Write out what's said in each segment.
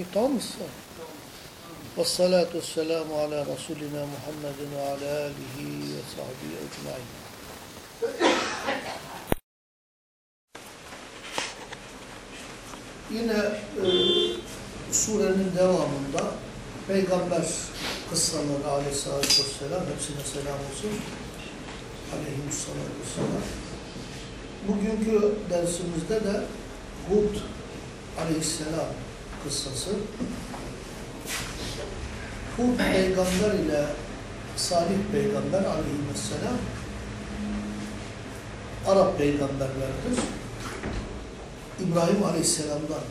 Alemin. Tamam mısın? Ve salatu ve selamu ala Resulina Muhammedin ve ala alihi ve sahbihi ecmain. Yine e, surenin devamında Peygamber kıssaları aleyhissalatü vesselam, hepsine selam olsun. Aleyhissalatü vesselam. Bugünkü dersimizde de Hud aleyhisselam kıssası. Hud peygamber ile Salih peygamber aleyhisselam Arap peygamberlerdir. İbrahim aleyhisselamdan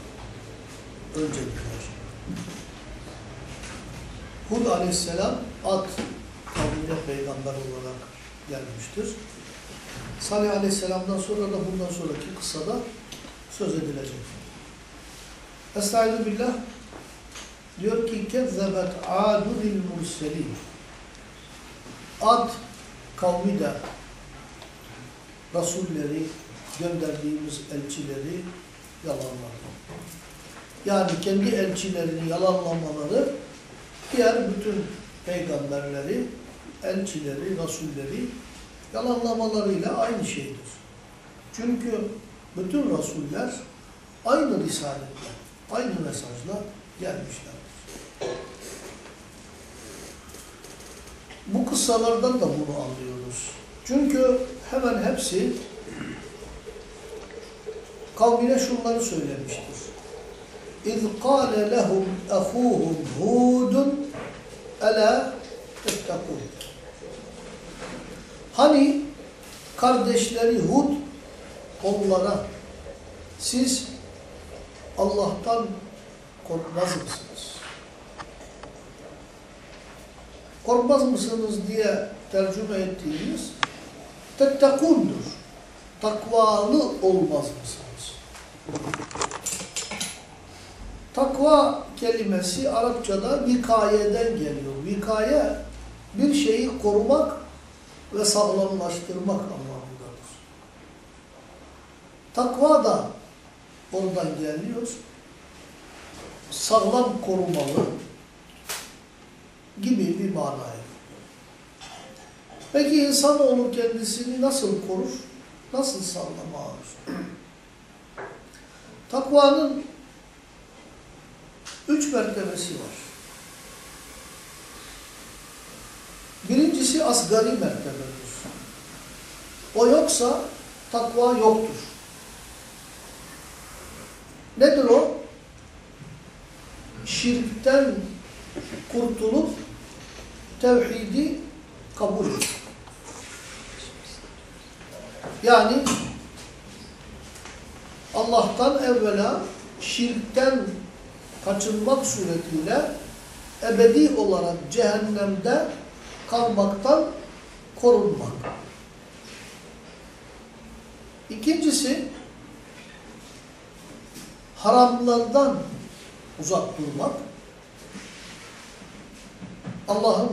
öncekiler. Hud aleyhisselam Ad kavmine peygamber olarak gelmiştir. Salih aleyhisselamdan sonra da bundan sonraki kıssada söz edilecek. Estaizu billah diyor ki kezzebet adunil murselin Ad kavmi de Rasulleri, gönderdiğimiz elçileri yalanladı. Yani kendi elçilerini yalanlamaları diğer bütün peygamberleri, elçileri, rasulleri yalanlamalarıyla aynı şeydir. Çünkü bütün rasuller aynı risaletle, aynı mesajla gelmişlerdir. Bu kıssalardan da bunu anlıyoruz. Çünkü hemen hepsi kavmine şunları söylemiştir. اِذْ قَالَ لَهُمْ اَخُوهُمْ هُودٌ اَلَا اَتَّقُونَ Hani kardeşleri Hud onlara siz Allah'tan korkmaz mısınız? Korkmaz mısınız diye tercüme ettiğimiz tettekundur. Takvalı olmaz mısınız? Takva kelimesi Arapçada vikayeden geliyor. Vikaye bir şeyi korumak ve sağlamlaştırmak anlamındadır. Takva da oradan geliyor. Sağlam korumalı gibi bir manaya. Peki insanoğlu kendisini nasıl korur? Nasıl sağlam alır? Takvanın üç mertebesi var. Birincisi asgari mertebedir. O yoksa takva yoktur. Nedir o? Şirkten kurtulup tevhidi kabul et. Yani Allah'tan evvela şirkten kaçınmak suretiyle ebedi olarak cehennemde kalmaktan korunmak. İkincisi, haramlardan uzak durmak. Allah'ın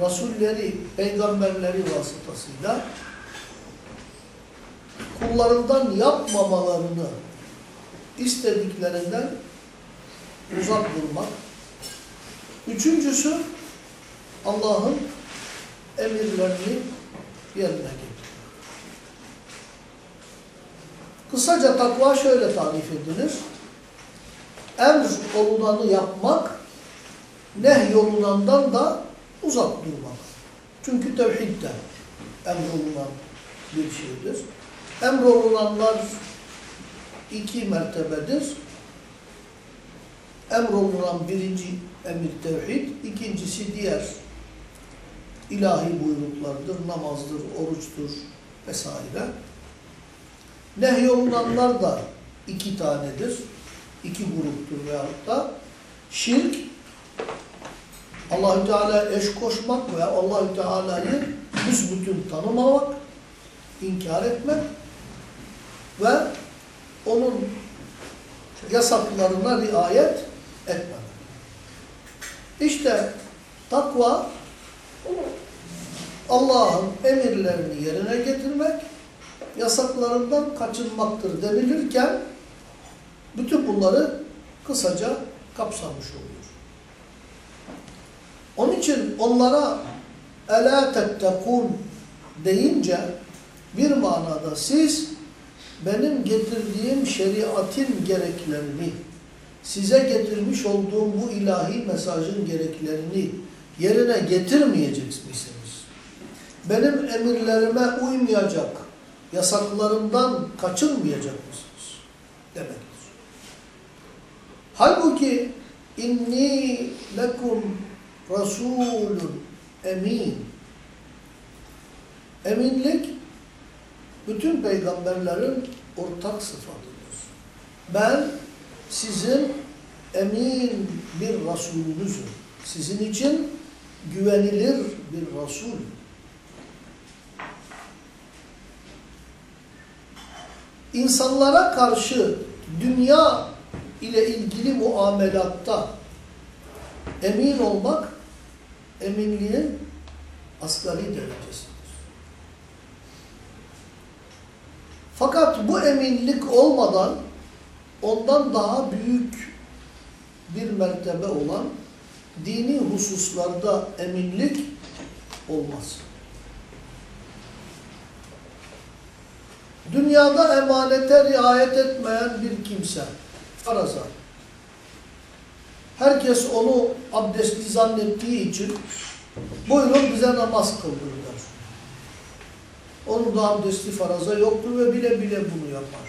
Rasulleri, peygamberleri vasıtasıyla kullarından yapmamalarını istediklerinden uzak durmak. Üçüncüsü, Allah'ın emirlerini yerine getirmek. Kısaca takva şöyle tarif edilir. Emr olunanı yapmak, nehyolunandan da uzak durmak. Çünkü tevhid de emrolunan bir şeydir. Emrolunanlar iki mertebedir. Emrolunan birinci emir tevhid, ikincisi diğer ilahi buyruklardır, namazdır, oruçtur vesaire. Nehyolunanlar da iki tanedir, iki gruptur veyahut da şirk, Allahü Teala eş koşmak ve Allahü Teala'yı büsbütün tanımamak, inkar etmek ve onun yasaklarına riayet etmemek. İşte takva Allah'ın emirlerini yerine getirmek yasaklarından kaçınmaktır denilirken bütün bunları kısaca kapsamış oluyor. Onun için onlara elâ tettekûn deyince bir manada siz benim getirdiğim şeriatın gereklerini, size getirmiş olduğum bu ilahi mesajın gereklerini yerine getirmeyecek misiniz? Benim emirlerime uymayacak, yasaklarımdan kaçınmayacak mısınız? Demektir. Halbuki inni lekum rasulun emin. Eminlik bütün peygamberlerin ortak sıfatıdır. Ben sizin emin bir Resulünüzüm. Sizin için güvenilir bir Resul. İnsanlara karşı dünya ile ilgili muamelatta emin olmak eminliğin asgari derecesidir. Fakat bu eminlik olmadan ondan daha büyük bir mertebe olan dini hususlarda eminlik olmaz. Dünyada emanete riayet etmeyen bir kimse, faraza, herkes onu abdestli zannettiği için buyurun bize namaz kıldır der. Onun da abdesti faraza yoktur ve bile bile bunu yapar.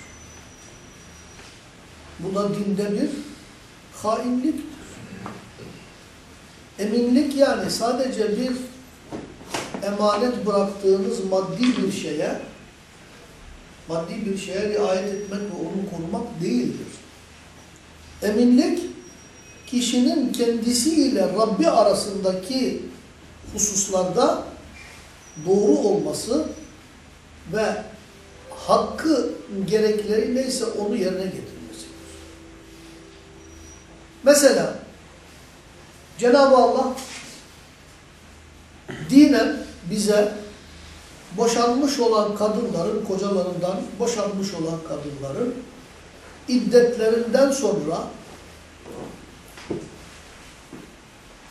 Bu da dinde bir hainliktir. Eminlik yani sadece bir emanet bıraktığınız maddi bir şeye maddi bir şeye riayet etmek ve onu korumak değildir. Eminlik kişinin kendisiyle Rabbi arasındaki hususlarda doğru olması ve hakkı gerekleri neyse onu yerine getirmesidir. Mesela Cenab-ı Allah dinen bize boşanmış olan kadınların, kocalarından boşanmış olan kadınların iddetlerinden sonra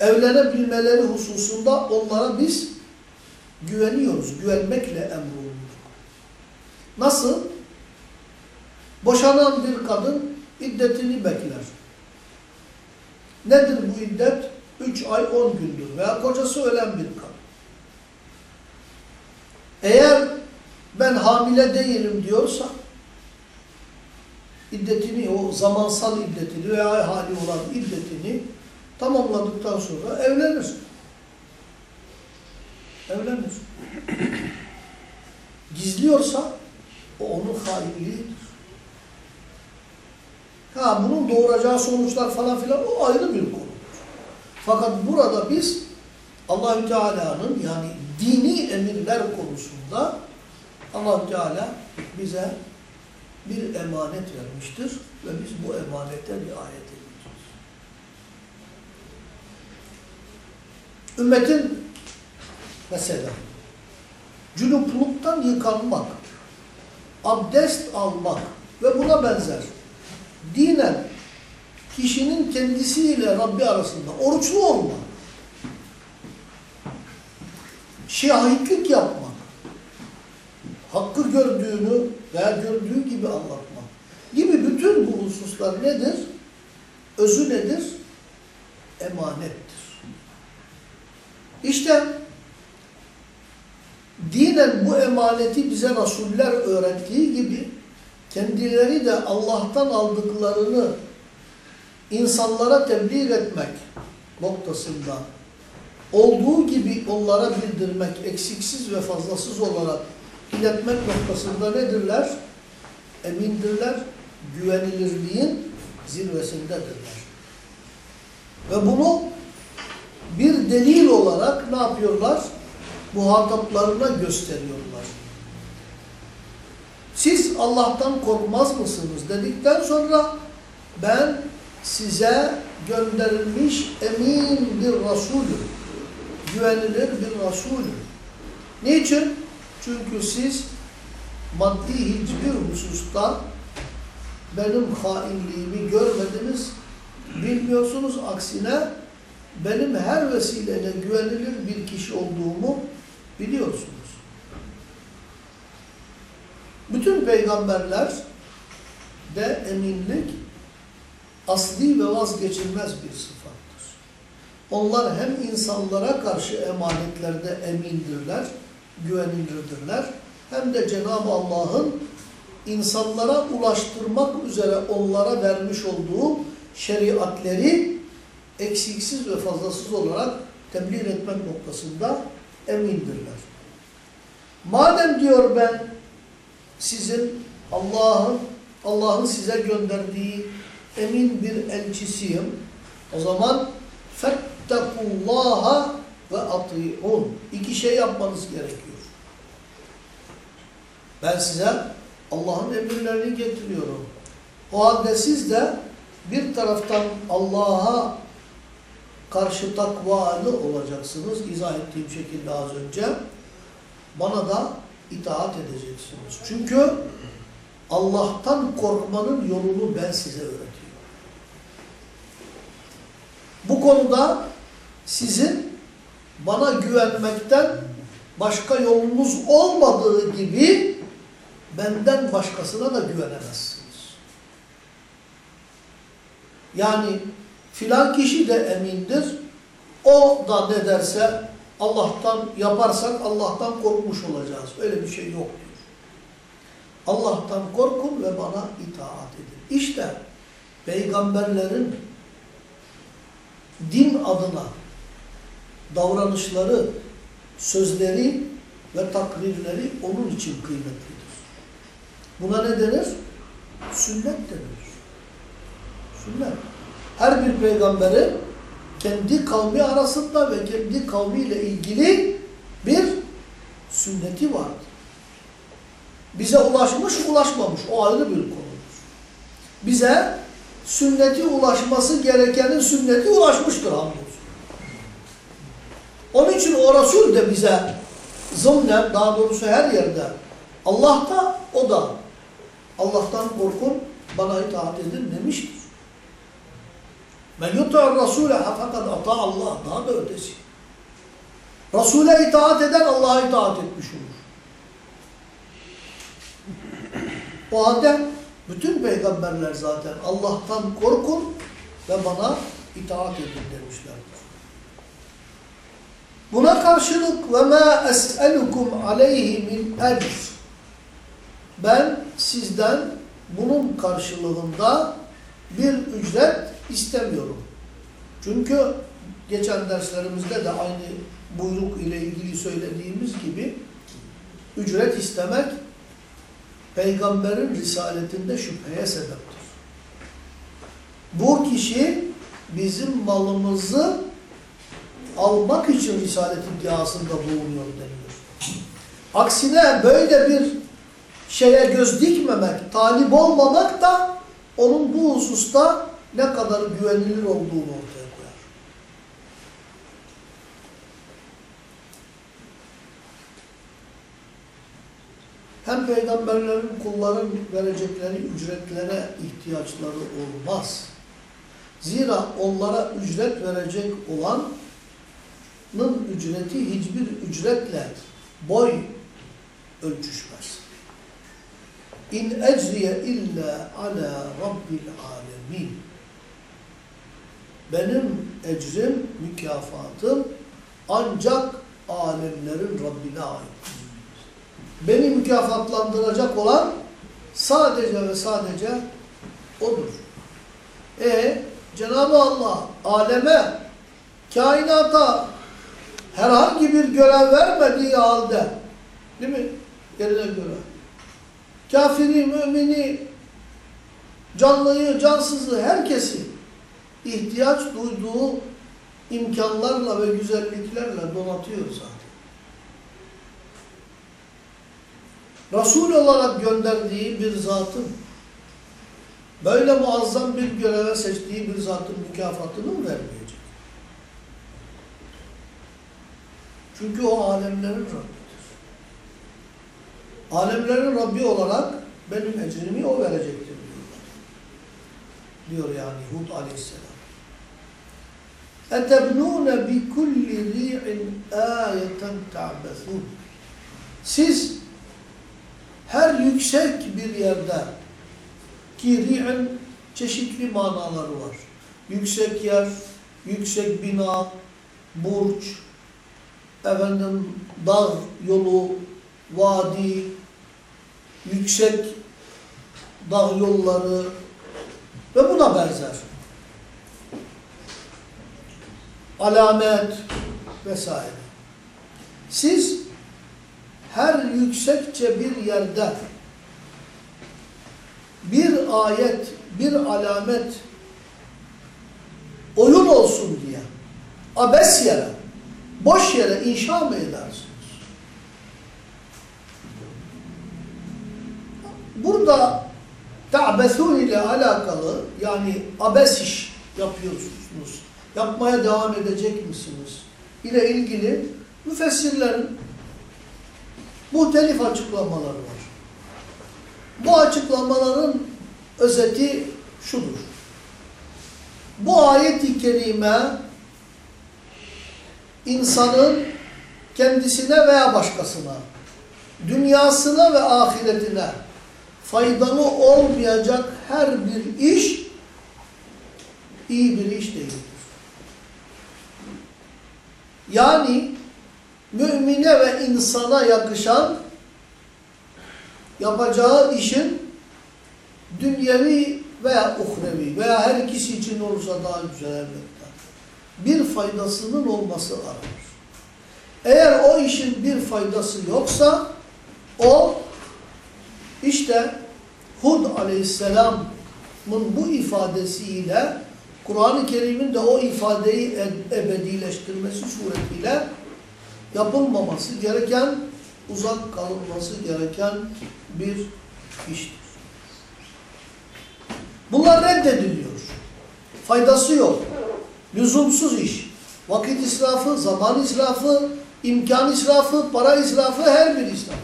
evlenebilmeleri hususunda onlara biz güveniyoruz. Güvenmekle emrolunduk. Nasıl? Boşanan bir kadın iddetini bekler. Nedir bu iddet? 3 ay 10 gündür veya kocası ölen bir kadın. Eğer ben hamile değilim diyorsa iddetini, o zamansal iddetini veya hali olan iddetini tamamladıktan sonra evlenir. Evlenir. Gizliyorsa o onun hainliğidir. Ha bunun doğuracağı sonuçlar falan filan o ayrı bir konudur. Fakat burada biz Allahü Teala'nın yani dini emirler konusunda Allahü Teala bize bir emanet vermiştir ve biz bu emanete riayet edeceğiz. Ümmetin mesela cünupluktan yıkanmak, abdest almak ve buna benzer dinen kişinin kendisiyle Rabbi arasında oruçlu olmak, şahitlik yapmak, hakkı gördüğünü veya gördüğü gibi anlatmak gibi bütün bu hususlar nedir? Özü nedir? Emanettir. İşte dinen bu emaneti bize Resuller öğrettiği gibi kendileri de Allah'tan aldıklarını insanlara tebliğ etmek noktasında olduğu gibi onlara bildirmek, eksiksiz ve fazlasız olarak iletmek noktasında nedirler? Emindirler, güvenilirliğin zirvesindedirler. Ve bunu bir delil olarak ne yapıyorlar? Muhataplarına gösteriyorlar. Siz Allah'tan korkmaz mısınız dedikten sonra ben size gönderilmiş emin bir Resulüm. Güvenilir bir Resulüm. Niçin? Çünkü siz maddi hiçbir hususta benim hainliğimi görmediniz, bilmiyorsunuz. Aksine benim her vesileyle güvenilir bir kişi olduğumu biliyorsunuz. Bütün peygamberler de eminlik asli ve vazgeçilmez bir. Onlar hem insanlara karşı emanetlerde emindirler, güvenilirdirler, hem de Cenab-ı Allah'ın insanlara ulaştırmak üzere onlara vermiş olduğu şeriatleri eksiksiz ve fazlasız olarak tebliğ etmek noktasında emindirler. Madem diyor ben sizin Allah'ın Allah'ın size gönderdiği emin bir elçisiyim. O zaman fettekullaha ve ati'un. İki şey yapmanız gerekiyor. Ben size Allah'ın emirlerini getiriyorum. O halde siz de bir taraftan Allah'a karşı takvalı olacaksınız. İzah ettiğim şekilde az önce. Bana da itaat edeceksiniz. Çünkü Allah'tan korkmanın yolunu ben size öğretiyorum. Bu konuda sizin bana güvenmekten başka yolunuz olmadığı gibi benden başkasına da güvenemezsiniz. Yani filan kişi de emindir. O da ne derse Allah'tan yaparsak Allah'tan korkmuş olacağız. Öyle bir şey yok. Allah'tan korkun ve bana itaat edin. İşte peygamberlerin din adına davranışları, sözleri ve takrirleri onun için kıymetlidir. Buna ne denir? Sünnet denir. Sünnet. Her bir peygamberin kendi kavmi arasında ve kendi kavmiyle ilgili bir sünneti vardır. Bize ulaşmış, ulaşmamış. O ayrı bir konudur. Bize sünneti ulaşması gerekenin sünneti ulaşmıştır hamdolsun. Onun için o Resul de bize zımnen, daha doğrusu her yerde Allah da o da Allah'tan korkun, bana itaat edin demiştir. Men yut'ar Rasule fakat ata Allah. Daha da ötesi. Resul'e itaat eden Allah'a itaat etmiş olur. O halde bütün peygamberler zaten Allah'tan korkun ve bana itaat edin demişlerdir. Buna karşılık ve ma es'elukum aleyhi min ecr. Ben sizden bunun karşılığında bir ücret istemiyorum. Çünkü geçen derslerimizde de aynı buyruk ile ilgili söylediğimiz gibi ücret istemek peygamberin risaletinde şüpheye sebeptir. Bu kişi bizim malımızı almak için risalet iddiasında bulunuyor deniyor. Aksine böyle bir şeye göz dikmemek, talip olmamak da onun bu hususta ne kadar güvenilir olduğunu ortaya koyar. Hem peygamberlerin kulların verecekleri ücretlere ihtiyaçları olmaz. Zira onlara ücret verecek olanın ücreti hiçbir ücretle boy ölçüşmez. İn ecriye illa ala rabbil alemin. Benim ecrim, mükafatım ancak alemlerin Rabbine ait. Beni mükafatlandıracak olan sadece ve sadece O'dur. E Cenab-ı Allah aleme, kainata herhangi bir görev vermediği halde, değil mi? Yerine göre. Kafiri, mümini, canlıyı, cansızı, herkesi ihtiyaç duyduğu imkanlarla ve güzelliklerle donatıyor zaten. Resul olarak gönderdiği bir zatın, böyle muazzam bir göreve seçtiği bir zatın mükafatını mı vermeyecek? Çünkü o alemlerin Rabbidir. Alemlerin Rabbi olarak benim ecrimi o verecektir diyorlar. Diyor yani Hud aleyhisselam. اَتَبْنُونَ بِكُلِّ رِيعٍ آيَةً تَعْبَثُونَ Siz her yüksek bir yerde ki ri'in çeşitli manaları var. Yüksek yer, yüksek bina, burç, efendim dağ yolu, vadi, yüksek dağ yolları ve buna benzer. Alamet vesaire. Siz her yüksekçe bir yerde bir ayet, bir alamet oyun olsun diye abes yere, boş yere inşa mı edersiniz? Burada ta'bethun ile alakalı yani abes iş yapıyorsunuz. Yapmaya devam edecek misiniz? ile ilgili müfessirlerin muhtelif açıklamaları var. Bu açıklamaların özeti şudur. Bu ayet-i kerime insanın kendisine veya başkasına, dünyasına ve ahiretine faydalı olmayacak her bir iş iyi bir iş değildir. Yani mümine ve insana yakışan yapacağı işin dünyevi veya uhrevi veya her ikisi için olursa daha güzel elbette. Bir faydasının olması aranır. Eğer o işin bir faydası yoksa o işte Hud aleyhisselamın bu ifadesiyle Kur'an-ı Kerim'in de o ifadeyi ebedileştirmesi suretiyle yapılmaması gereken, uzak kalınması gereken bir iştir. Bunlar reddediliyor. Faydası yok. Lüzumsuz iş. Vakit israfı, zaman israfı, imkan israfı, para israfı, her bir israf.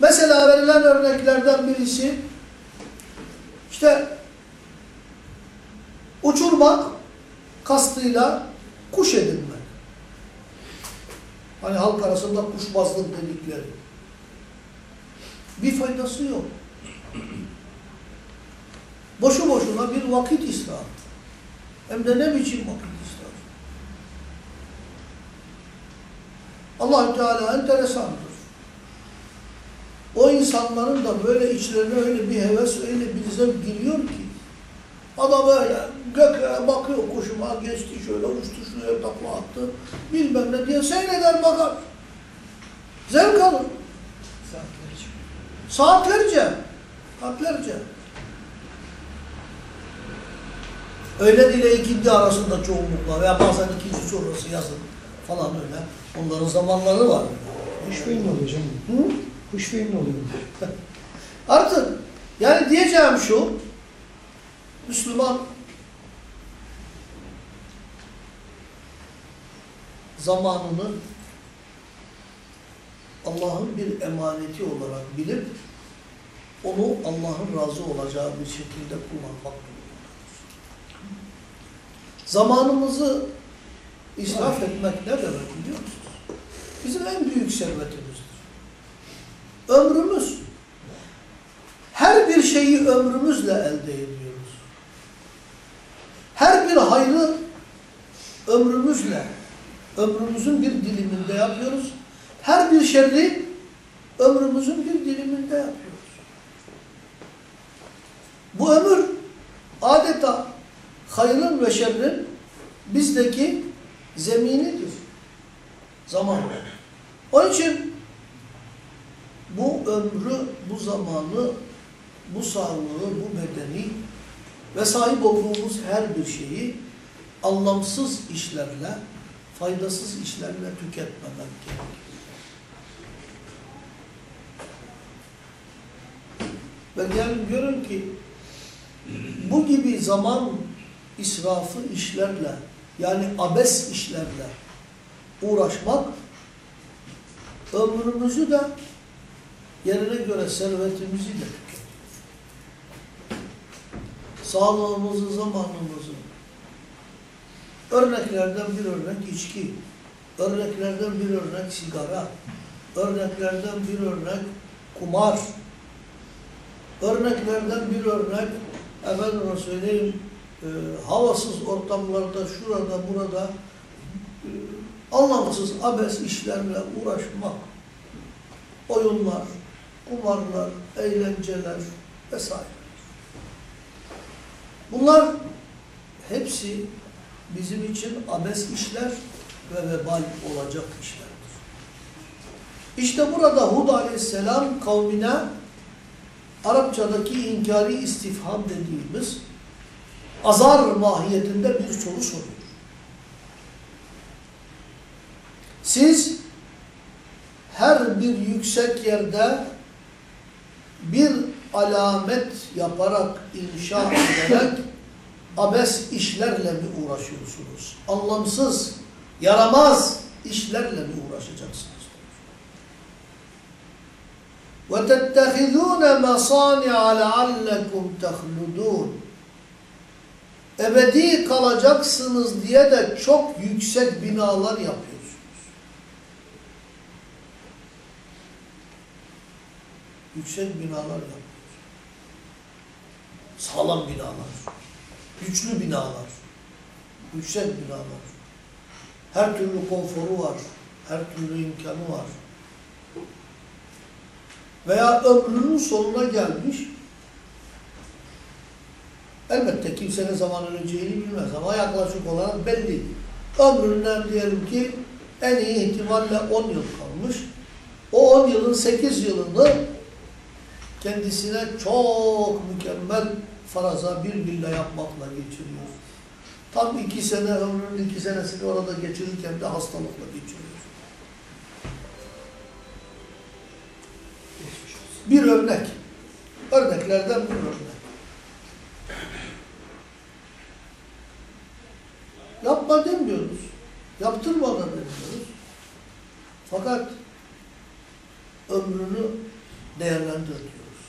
Mesela verilen örneklerden birisi işte uçurmak kastıyla kuş edinmek. Hani halk arasında kuşbazlık dedikleri. Bir faydası yok. Boşu boşuna bir vakit israfı. Hem de ne biçim vakit israfı. allah Teala enteresandır. O insanların da böyle içlerine öyle bir heves, öyle bir zevk giriyor ki adam öyle gökyüzüne bakıyor kuşuma geçti şöyle uçtu şuraya takla attı bilmem ne diye seyreder bakar. Zevk alır. Saatlerce. Saatlerce. Saatlerce. Öğle ile ikindi arasında çoğunlukla veya bazen ikinci sonrası yazın falan öyle. Onların zamanları var. Kuş filmi oluyor canım. Hı? Kuş filmi oluyor. Artık yani diyeceğim şu, Müslüman zamanını Allah'ın bir emaneti olarak bilip onu Allah'ın razı olacağı bir şekilde kullanmak durumundadır. Zamanımızı israf etmek ne demek biliyor musunuz? Bizim en büyük servetimizdir. Ömrümüz. Her bir şeyi ömrümüzle elde ediyoruz. Her bir hayrı ömrümüzle, ömrümüzün bir diliminde yapıyoruz. Her bir şerri ömrümüzün bir diliminde yapıyoruz. Bu ömür adeta hayrın ve şerrin bizdeki zeminidir. Zaman. Onun için bu ömrü, bu zamanı, bu sağlığı, bu bedeni ve sahip olduğumuz her bir şeyi anlamsız işlerle, faydasız işlerle tüketmemek gerekir. Ve gelin görün ki bu gibi zaman israfı işlerle yani abes işlerle uğraşmak ömrümüzü de yerine göre servetimizi de. Sağlığımızı, zamanımızı. Örneklerden bir örnek içki, örneklerden bir örnek sigara, örneklerden bir örnek kumar, örneklerden bir örnek efendime söyleyeyim e, havasız ortamlarda şurada burada e, anlamsız abes işlerle uğraşmak, oyunlar, kumarlar, eğlenceler vesaire. Bunlar hepsi bizim için abes işler ve vebal olacak işlerdir. İşte burada Hud aleyhisselam kavmine Arapçadaki inkari istifham dediğimiz azar mahiyetinde bir soru soruyor. Siz her bir yüksek yerde bir alamet yaparak, inşa ederek abes işlerle mi uğraşıyorsunuz? Anlamsız, yaramaz işlerle mi uğraşacaksınız? وَتَتَّخِذُونَ مَصَانِعَ لَعَلَّكُمْ تَخْلُدُونَ Ebedi kalacaksınız diye de çok yüksek binalar yapıyorsunuz. Yüksek binalar yapıyorsunuz. Sağlam binalar. Güçlü binalar. Yüksek binalar. Her türlü konforu var. Her türlü imkanı var veya ömrünün sonuna gelmiş. Elbette kimse ne zaman öleceğini bilmez ama yaklaşık olarak belli. Ömründen diyelim ki en iyi ihtimalle 10 yıl kalmış. O 10 yılın 8 yılını kendisine çok mükemmel faraza bir villa yapmakla geçiriyor. Tam iki sene ömrünün iki senesini orada geçirirken de hastalıkla geçiriyor. Bir örnek. Örneklerden bir örnek. Yapma demiyoruz. Yaptırma da demiyoruz. Fakat ömrünü değerlendir diyoruz.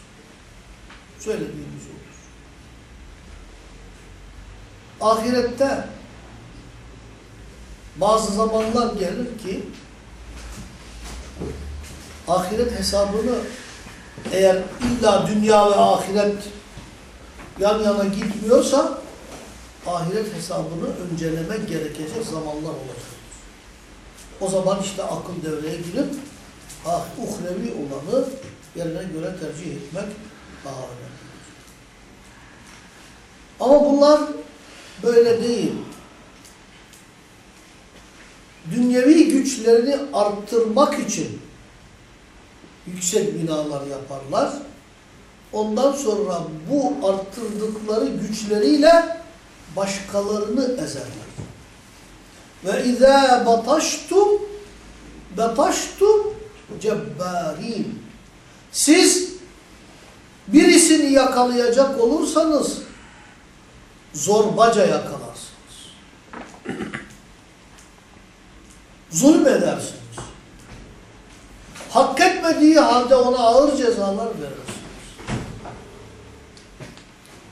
Söylediğimiz olur. Ahirette bazı zamanlar gelir ki ahiret hesabını eğer illa dünya ve ahiret yan yana gitmiyorsa ahiret hesabını öncelemek gerekecek zamanlar olacak. O zaman işte akıl devreye girip ah, uhrevi olanı yerine göre tercih etmek daha önemli. Ama bunlar böyle değil. Dünyevi güçlerini arttırmak için yüksek binalar yaparlar. Ondan sonra bu arttırdıkları güçleriyle başkalarını ezerler. Ve izâ bataştum bataştum cebbarin. Siz birisini yakalayacak olursanız zorbaca yakalarsınız. Zulmedersiniz hak etmediği halde ona ağır cezalar verirsiniz.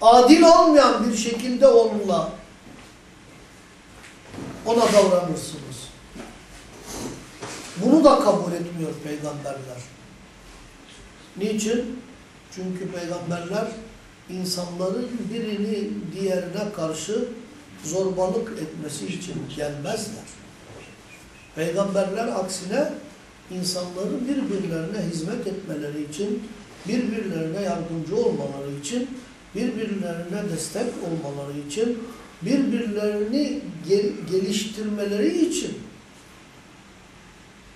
Adil olmayan bir şekilde onunla ona davranırsınız. Bunu da kabul etmiyor peygamberler. Niçin? Çünkü peygamberler insanların birini diğerine karşı zorbalık etmesi için gelmezler. Peygamberler aksine insanların birbirlerine hizmet etmeleri için, birbirlerine yardımcı olmaları için, birbirlerine destek olmaları için, birbirlerini gel geliştirmeleri için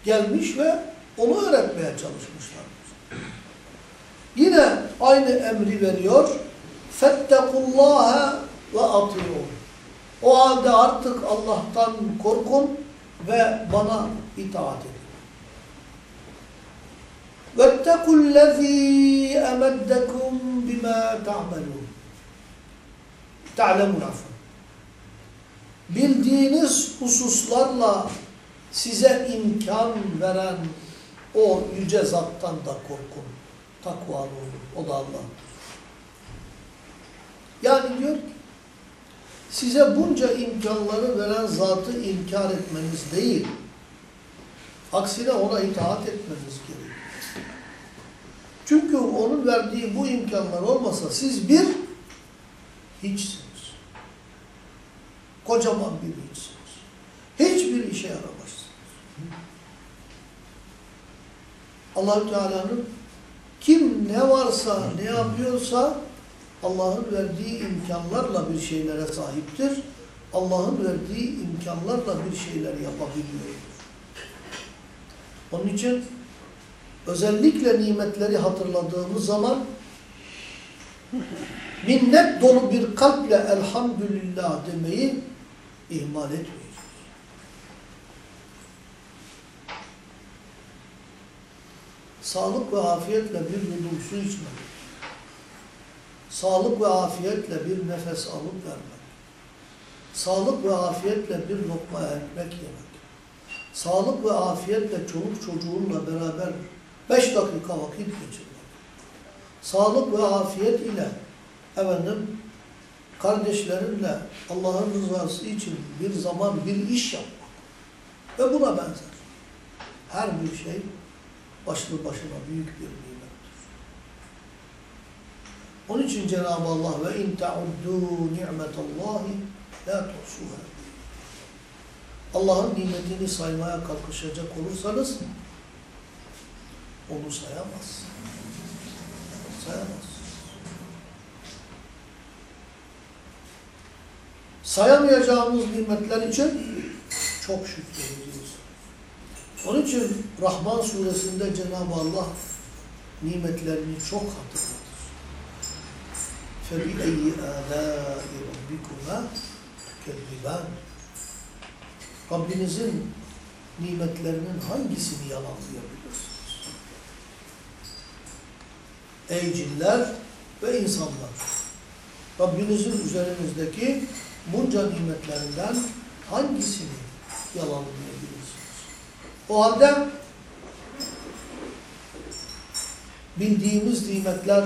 gelmiş ve onu öğretmeye çalışmışlardır. Yine aynı emri veriyor. فَاتَّقُوا ve وَاَطِيُونَ O halde artık Allah'tan korkun ve bana itaat edin. وَاتَّقُوا الَّذ۪ي اَمَدَّكُمْ bima ta'malun. Ta'lemun afun. Bildiğiniz hususlarla size imkan veren o yüce zattan da korkun. Takvalı olun. O da Allah. Yani diyor ki, size bunca imkanları veren zatı inkar etmeniz değil, aksine ona itaat etmeniz gerekiyor. Çünkü onun verdiği bu imkanlar olmasa siz bir hiçsiniz. Kocaman bir hiçsiniz. Hiçbir işe yaramazsınız. Allahü Teala'nın kim ne varsa, ne yapıyorsa Allah'ın verdiği imkanlarla bir şeylere sahiptir. Allah'ın verdiği imkanlarla bir şeyler yapabiliyor. Onun için özellikle nimetleri hatırladığımız zaman minnet dolu bir kalple elhamdülillah demeyi ihmal etmeyiz. Sağlık ve afiyetle bir yudum su içmek, sağlık ve afiyetle bir nefes alıp vermek, sağlık ve afiyetle bir lokma ekmek yemek, sağlık ve afiyetle çoluk çocuğunla beraber beş dakika vakit geçirmek, sağlık ve afiyet ile efendim kardeşlerinle Allah'ın rızası için bir zaman bir iş yapmak ve buna benzer. Her bir şey başlı başına büyük bir nimettir. Onun için Cenab-ı Allah ve in ta'uddu ni'metallahi la tuhsuha. Allah'ın nimetini saymaya kalkışacak olursanız onu sayamaz. Sayamaz. Sayamayacağımız nimetler için çok şükrediyoruz. Onun için Rahman suresinde Cenab-ı Allah nimetlerini çok hatırlatır. فَبِأَيِّ آلَاءِ رَبِّكُمَا تُكَذِّبَانِ Rabbinizin nimetlerinin hangisini yalanlayabilirsiniz? Ey cinler ve insanlar! Rabbinizin üzerinizdeki bunca nimetlerinden hangisini yalanlayabilirsiniz? O halde bildiğimiz nimetler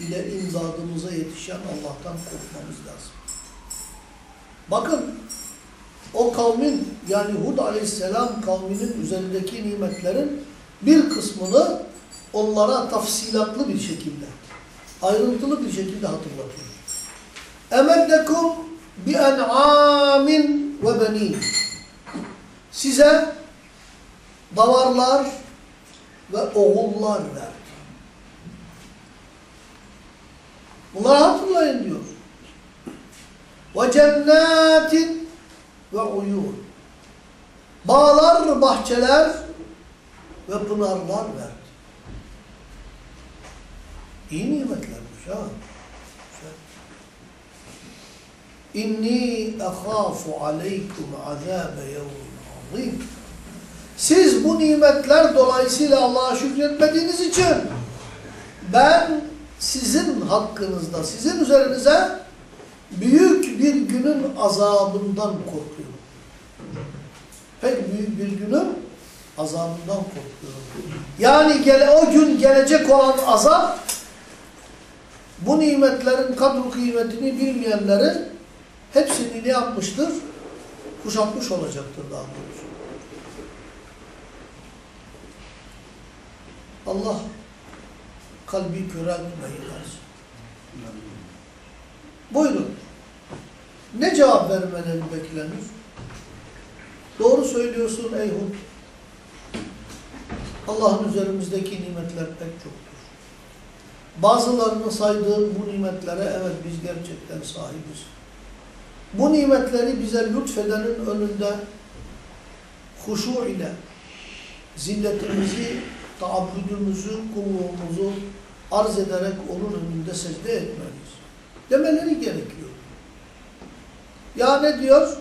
ile imdadımıza yetişen Allah'tan korkmamız lazım. Bakın o kavmin yani Hud aleyhisselam kavminin üzerindeki nimetlerin bir kısmını onlara tafsilatlı bir şekilde, ayrıntılı bir şekilde hatırlatıyor. Emeddekum bi en'amin ve benin. Size davarlar ve oğullar verdi. Bunları hatırlayın diyor. Ve cennetin ve uyun. Bağlar, bahçeler ve pınarlar verdi. İyi nimetlermiş ha. İnni ehâfu aleykum azâbe yevmin azîm. Siz bu nimetler dolayısıyla Allah'a şükretmediğiniz için ben sizin hakkınızda, sizin üzerinize büyük bir günün azabından korkuyorum. Pek büyük bir günün azabından korkuyorum. Yani gele, o gün gelecek olan azap bu nimetlerin kadro kıymetini bilmeyenlerin hepsini ne yapmıştır? Kuşatmış olacaktır daha doğrusu. Allah kalbi köreltmeyi versin. Buyurun. Ne cevap vermeleri beklenir? Doğru söylüyorsun ey Hud. Allah'ın üzerimizdeki nimetler pek çoktur. Bazılarını saydığım bu nimetlere evet biz gerçekten sahibiz. Bu nimetleri bize lütfedenin önünde huşu ile zilletimizi, taabbüdümüzü, kulluğumuzu arz ederek onun önünde secde etmeliyiz. Demeleri gerekiyor. Ya ne diyor?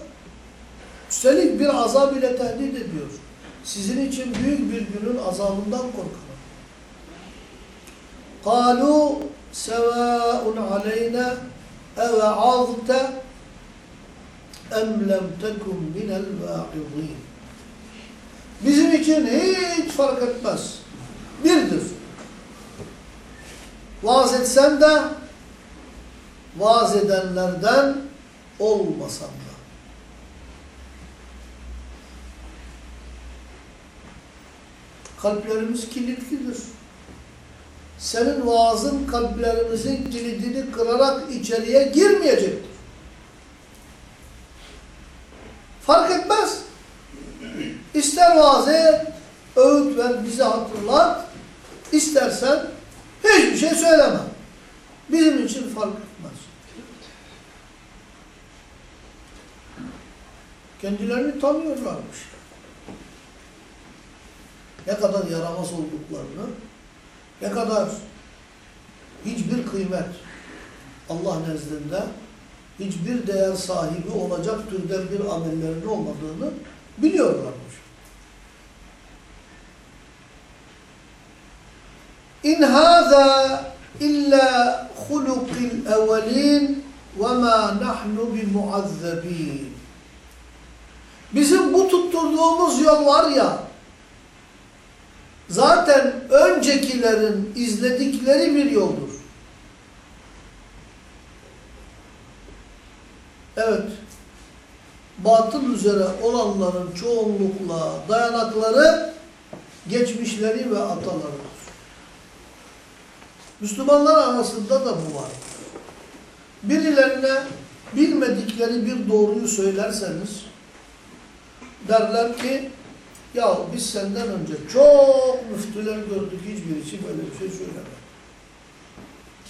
Üstelik bir azab ile tehdit ediyor. Sizin için büyük bir günün azabından korkun. قَالُوا سَوَاءٌ عَلَيْنَا اَوَعَظْتَ اَمْ لَمْ تَكُمْ مِنَ الْوَاعِظِينَ Bizim için hiç fark etmez. Birdir. Vaaz etsen de vaaz edenlerden olmasan da. Kalplerimiz kilitlidir. Senin vaazın kalplerimizin kilidini kırarak içeriye girmeyecektir. Fark etmez. İster vaaz et, öğüt ver, bize hatırlat. İstersen hiçbir şey söyleme. Bizim için fark etmez. Kendilerini tanıyorlarmış. Ne kadar yaramaz olduklarını, ne kadar hiçbir kıymet Allah nezdinde hiçbir değer sahibi olacak türden bir amellerinin olmadığını biliyorlarmış. İn hâzâ illa hulukil evvelin ve mâ nahnu bimuazzebîn. Bizim bu tutturduğumuz yol var ya, zaten öncekilerin izledikleri bir yoldur. Evet, batıl üzere olanların çoğunlukla dayanakları geçmişleri ve atalarıdır. Müslümanlar arasında da bu var. Birilerine bilmedikleri bir doğruyu söylerseniz derler ki ya biz senden önce çok müftüler gördük hiçbirisi böyle bir şey söylemedi.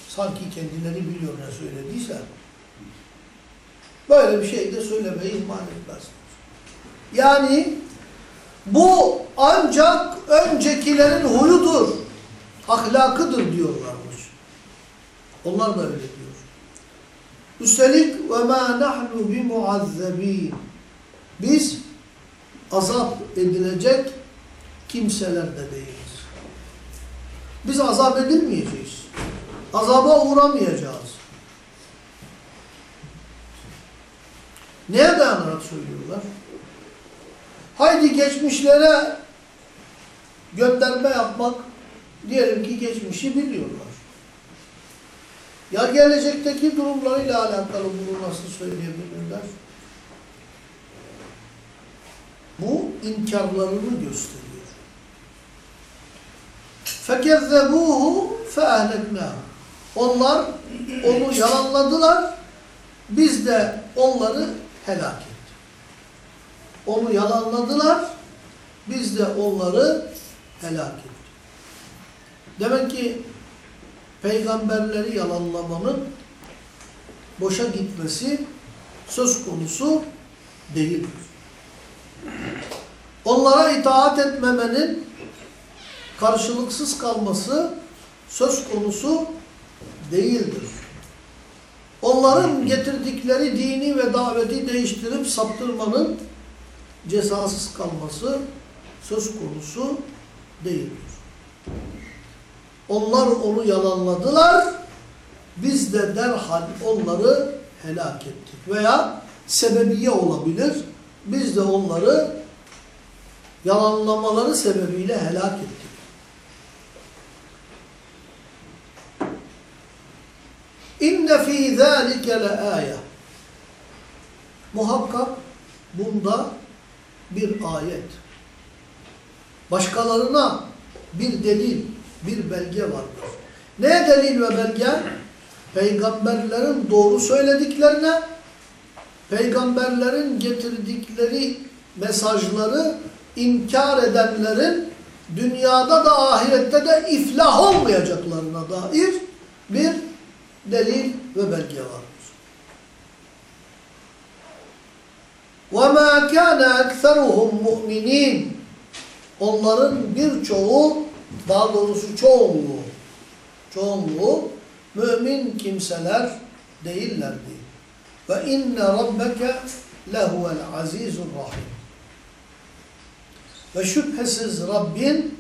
Sanki kendileri biliyor ne söylediyse böyle bir şey de söylemeyi ihmal etmezler. Yani bu ancak öncekilerin huyudur, ahlakıdır diyorlarmış. Onlar da öyle diyor. Üstelik nahnu bi muazzebin. Biz azap edilecek kimseler de değiliz. Biz azap edilmeyeceğiz. Azaba uğramayacağız. Neye dayanarak söylüyorlar? Haydi geçmişlere gönderme yapmak, diyelim ki geçmişi biliyorlar. Ya gelecekteki durumlarıyla alakalı bunu nasıl söyleyebilirler? Bu inkarlarını gösteriyor. فَكَذَّبُوهُ فَاَهْلَكْنَاهُ Onlar onu yalanladılar, biz de onları helak ettik. Onu yalanladılar, biz de onları helak ettik. Demek ki peygamberleri yalanlamanın boşa gitmesi söz konusu değildir. Onlara itaat etmemenin karşılıksız kalması söz konusu değildir. Onların getirdikleri dini ve daveti değiştirip saptırmanın cezasız kalması söz konusu değildir. Onlar onu yalanladılar, biz de derhal onları helak ettik. Veya sebebiye olabilir, biz de onları yalanlamaları sebebiyle helak ettik. İnne fî zâlike leâye. Muhakkak bunda bir ayet. Başkalarına bir delil, bir belge vardır. Ne delil ve belge? Peygamberlerin doğru söylediklerine, peygamberlerin getirdikleri mesajları inkar edenlerin dünyada da ahirette de iflah olmayacaklarına dair bir delil ve belge var. وَمَا كَانَ اَكْثَرُهُمْ مُؤْمِنِينَ Onların birçoğu, daha doğrusu çoğunluğu, çoğunluğu mümin kimseler değillerdi. Ve inne rabbeke lehuvel azizur rahim. Ve şüphesiz Rabbin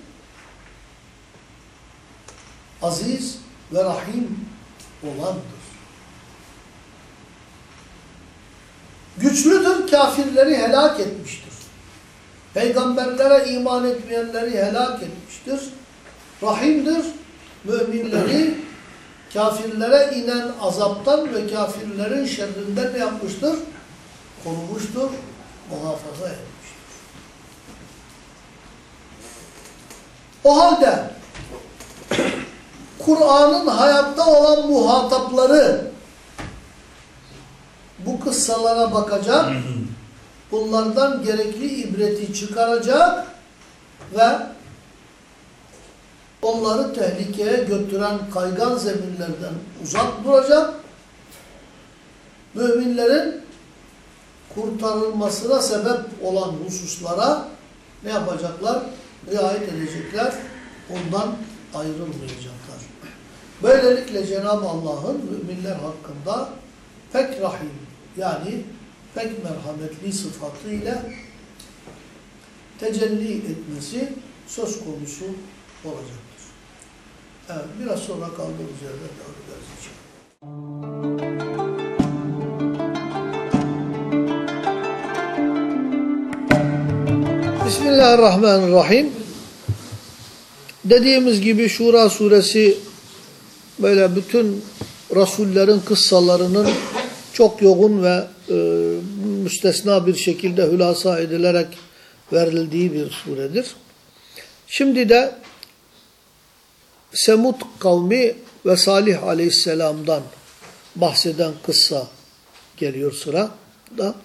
aziz ve rahim olandır. Güçlüdür, kafirleri helak etmiştir. Peygamberlere iman etmeyenleri helak etmiştir. Rahimdir. Müminleri kafirlere inen azaptan ve kafirlerin şerrinden ne yapmıştır? Korumuştur, muhafaza etmiştir. O halde Kur'an'ın hayatta olan muhatapları bu kıssalara bakacak, bunlardan gerekli ibreti çıkaracak ve onları tehlikeye götüren kaygan zeminlerden uzak duracak, müminlerin kurtarılmasına sebep olan hususlara ne yapacaklar? Riayet edecekler, ondan ayrılmayacaklar. Böylelikle Cenab-ı Allah'ın müminler hakkında pek rahim yani pek merhametli sıfatıyla tecelli etmesi söz konusu olacaktır. Evet, biraz sonra kaldığımız yerden devam ederiz inşallah. Bismillahirrahmanirrahim. Dediğimiz gibi Şura suresi böyle bütün Resullerin kıssalarının çok yoğun ve e, müstesna bir şekilde hülasa edilerek verildiği bir suredir. Şimdi de Semud kavmi ve Salih aleyhisselamdan bahseden kıssa geliyor sırada.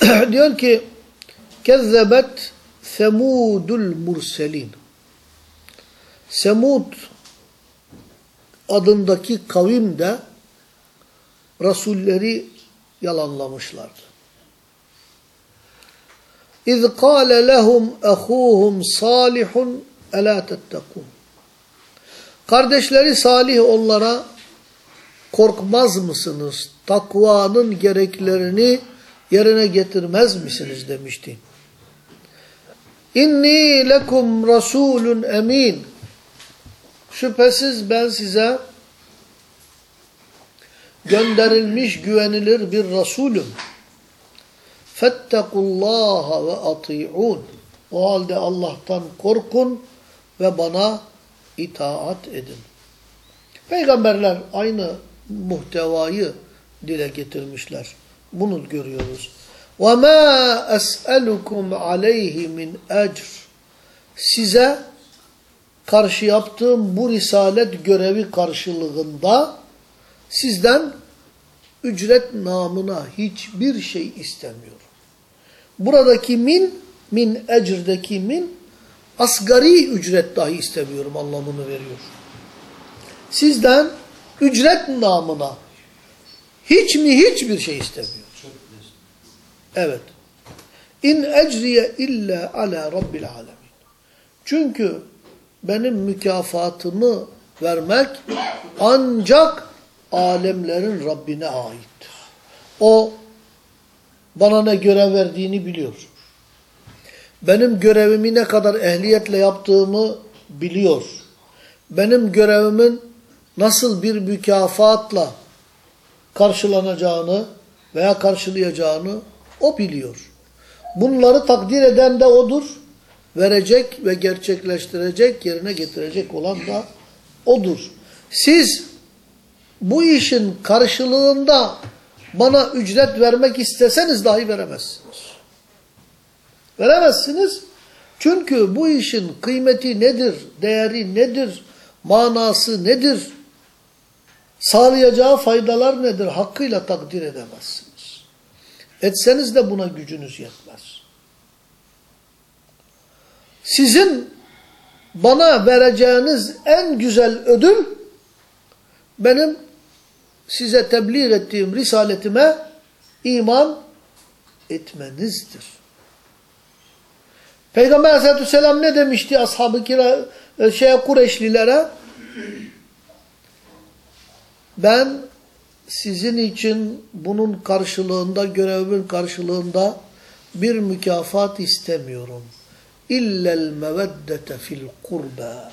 Diyor ki Kezzebet Semudul Murselin Semud adındaki kavim de Resulleri yalanlamışlardı. İz kâle lehum ehûhum salihun elâ tettekûn. Kardeşleri Salih onlara korkmaz mısınız? Takvanın gereklerini yerine getirmez misiniz demişti. İnni lekum rasulun emin. Şüphesiz ben size gönderilmiş güvenilir bir Resulüm. Fettekullaha ve ati'un. O halde Allah'tan korkun ve bana itaat edin. Peygamberler aynı muhtevayı dile getirmişler. Bunu görüyoruz. وَمَا أَسْأَلُكُمْ عَلَيْهِ مِنْ اَجْرٍ Size karşı yaptığım bu risalet görevi karşılığında sizden ücret namına hiçbir şey istemiyorum. Buradaki min, min ecrdeki min, asgari ücret dahi istemiyorum anlamını veriyor. Sizden ücret namına hiç mi hiçbir şey istemiyor. Evet. İn ecriye illa ala rabbil alemin. Çünkü benim mükafatımı vermek ancak alemlerin Rabbine aittir. O bana ne görev verdiğini biliyor. Benim görevimi ne kadar ehliyetle yaptığımı biliyor. Benim görevimin nasıl bir mükafatla karşılanacağını veya karşılayacağını o biliyor. Bunları takdir eden de odur. Verecek ve gerçekleştirecek, yerine getirecek olan da odur. Siz bu işin karşılığında bana ücret vermek isteseniz dahi veremezsiniz. Veremezsiniz. Çünkü bu işin kıymeti nedir, değeri nedir, manası nedir, sağlayacağı faydalar nedir hakkıyla takdir edemezsiniz. Etseniz de buna gücünüz yetmez. Sizin bana vereceğiniz en güzel ödül benim size tebliğ ettiğim risaletime iman etmenizdir. Peygamber aleyhissalatü vesselam ne demişti ashab-ı kira, şeye Kureyşlilere? Ben sizin için bunun karşılığında, görevimin karşılığında bir mükafat istemiyorum. İllel meveddete fil kurba.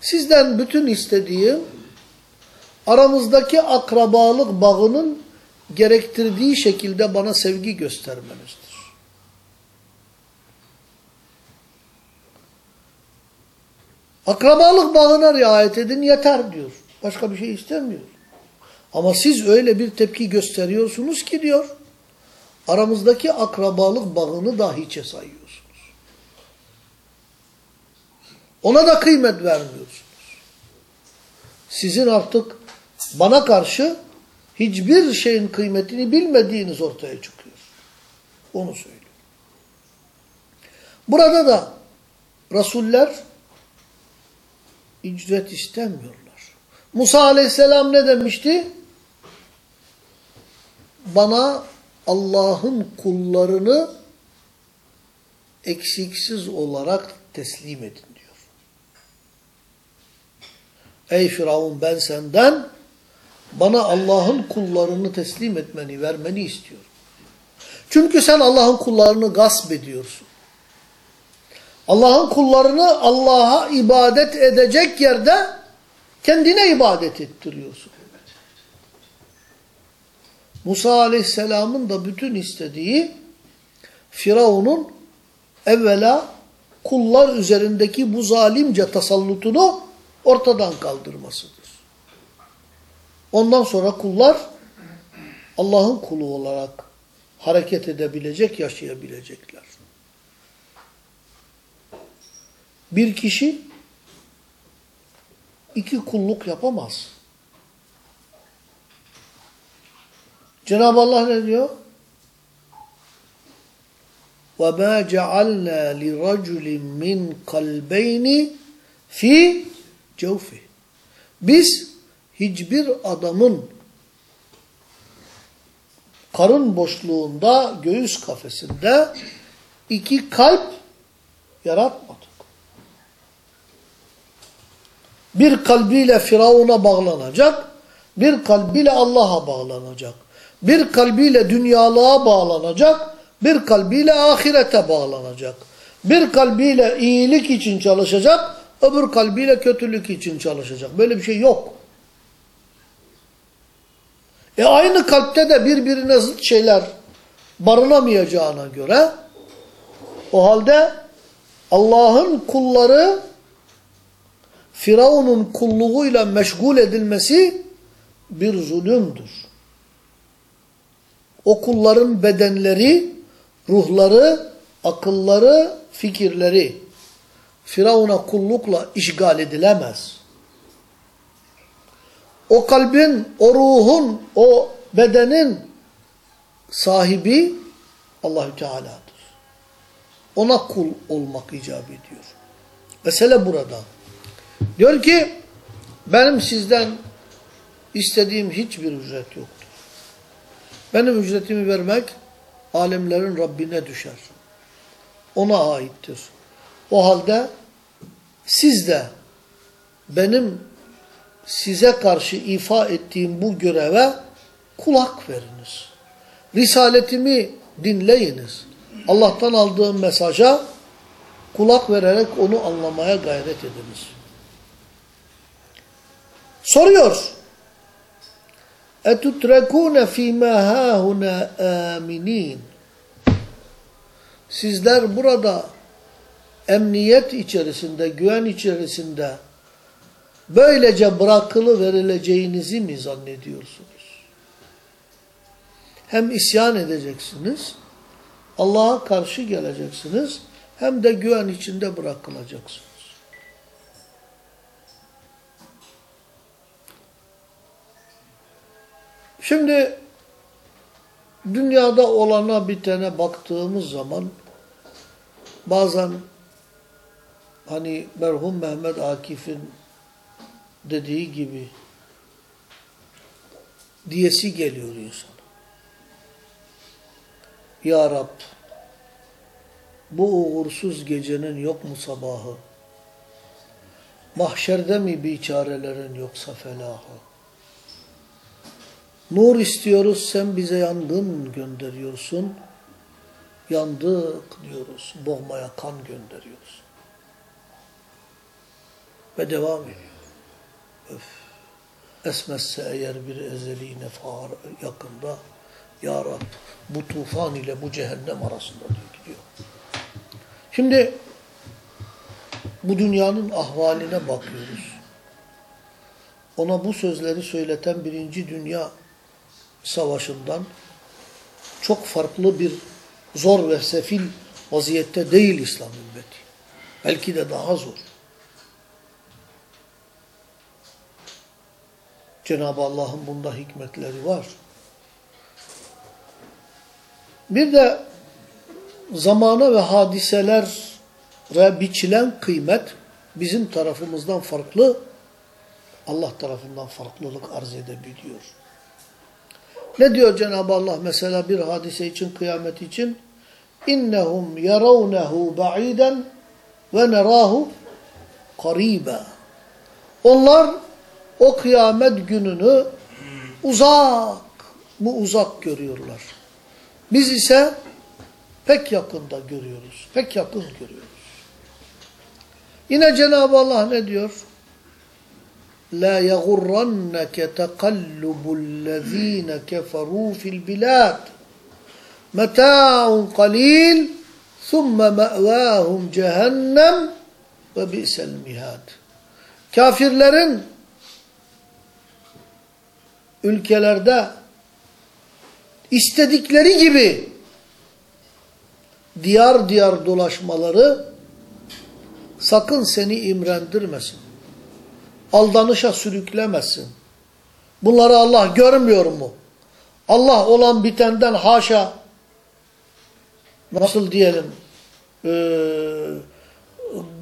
Sizden bütün istediğim aramızdaki akrabalık bağının gerektirdiği şekilde bana sevgi göstermenizdir. Akrabalık bağına riayet edin yeter diyor. Başka bir şey istemiyor. Ama siz öyle bir tepki gösteriyorsunuz ki diyor, aramızdaki akrabalık bağını da hiçe sayıyorsunuz. Ona da kıymet vermiyorsunuz. Sizin artık bana karşı hiçbir şeyin kıymetini bilmediğiniz ortaya çıkıyor. Onu söylüyor. Burada da Resuller ücret istemiyorlar. Musa aleyhisselam ne demişti? Bana Allah'ın kullarını eksiksiz olarak teslim edin diyor. Ey Firavun ben senden bana Allah'ın kullarını teslim etmeni, vermeni istiyorum. Çünkü sen Allah'ın kullarını gasp ediyorsun. Allah'ın kullarını Allah'a ibadet edecek yerde kendine ibadet ettiriyorsun. Musa Aleyhisselam'ın da bütün istediği Firavun'un evvela kullar üzerindeki bu zalimce tasallutunu ortadan kaldırmasıdır. Ondan sonra kullar Allah'ın kulu olarak hareket edebilecek, yaşayabilecekler. Bir kişi iki kulluk yapamaz. Cenab-ı Allah ne diyor? وَمَا جَعَلْنَا لِرَجُلٍ مِّنْ قَلْبَيْنِ fi cevfi. Biz hiçbir adamın karın boşluğunda, göğüs kafesinde iki kalp yaratmadık. Bir kalbiyle Firavun'a bağlanacak, bir kalbiyle Allah'a bağlanacak. Bir kalbiyle dünyalığa bağlanacak, bir kalbiyle ahirete bağlanacak. Bir kalbiyle iyilik için çalışacak, öbür kalbiyle kötülük için çalışacak. Böyle bir şey yok. E aynı kalpte de birbirine zıt şeyler barınamayacağına göre o halde Allah'ın kulları Firavun'un kulluğuyla meşgul edilmesi bir zulümdür. O kulların bedenleri, ruhları, akılları, fikirleri Firavun'a kullukla işgal edilemez. O kalbin, o ruhun, o bedenin sahibi Allahü Teala'dır. Ona kul olmak icap ediyor. Mesele burada. Diyor ki benim sizden istediğim hiçbir ücret yoktur. Benim ücretimi vermek alemlerin Rabbine düşer. Ona aittir. O halde siz de benim size karşı ifa ettiğim bu göreve kulak veriniz. Risaletimi dinleyiniz. Allah'tan aldığım mesaja kulak vererek onu anlamaya gayret ediniz Soruyor. اَتُتْرَكُونَ ف۪ي مَا هَاهُنَا آمِنِينَ Sizler burada emniyet içerisinde, güven içerisinde böylece bırakılı verileceğinizi mi zannediyorsunuz? Hem isyan edeceksiniz, Allah'a karşı geleceksiniz, hem de güven içinde bırakılacaksınız. Şimdi dünyada olana bitene baktığımız zaman bazen hani merhum Mehmet Akif'in dediği gibi diyesi geliyor insan. Ya Rab bu uğursuz gecenin yok mu sabahı? Mahşerde mi biçarelerin yoksa felahı? Nur istiyoruz sen bize yangın gönderiyorsun. Yandık diyoruz. Boğmaya kan gönderiyoruz. Ve devam ediyor. Öf. Esmezse eğer bir ezeli nefar yakında Ya Rab bu tufan ile bu cehennem arasında diyor gidiyor. Şimdi bu dünyanın ahvaline bakıyoruz. Ona bu sözleri söyleten Birinci Dünya Savaşı'ndan çok farklı bir zor ve sefil vaziyette değil İslam ümmeti. Belki de daha zor. Cenab-ı Allah'ın bunda hikmetleri var. Bir de zamana ve hadiselere biçilen kıymet bizim tarafımızdan farklı, Allah tarafından farklılık arz edebiliyor. Ne diyor Cenab-ı Allah mesela bir hadise için, kıyamet için? İnnehum yaravnehu ba'iden ve nerahu kariba. Onlar o kıyamet gününü uzak, bu uzak görüyorlar. Biz ise pek yakında görüyoruz. Pek yakın görüyoruz. Yine Cenab-ı Allah ne diyor? La yagurranneke tekallubul-lezine keferu fil bilad. Meta'un qalil thumme me'vâhum cehennem ve bi'sel mihad. Kafirlerin ülkelerde istedikleri gibi diyar diyar dolaşmaları sakın seni imrendirmesin. Aldanışa sürüklemesin. Bunları Allah görmüyor mu? Allah olan bitenden haşa nasıl diyelim e,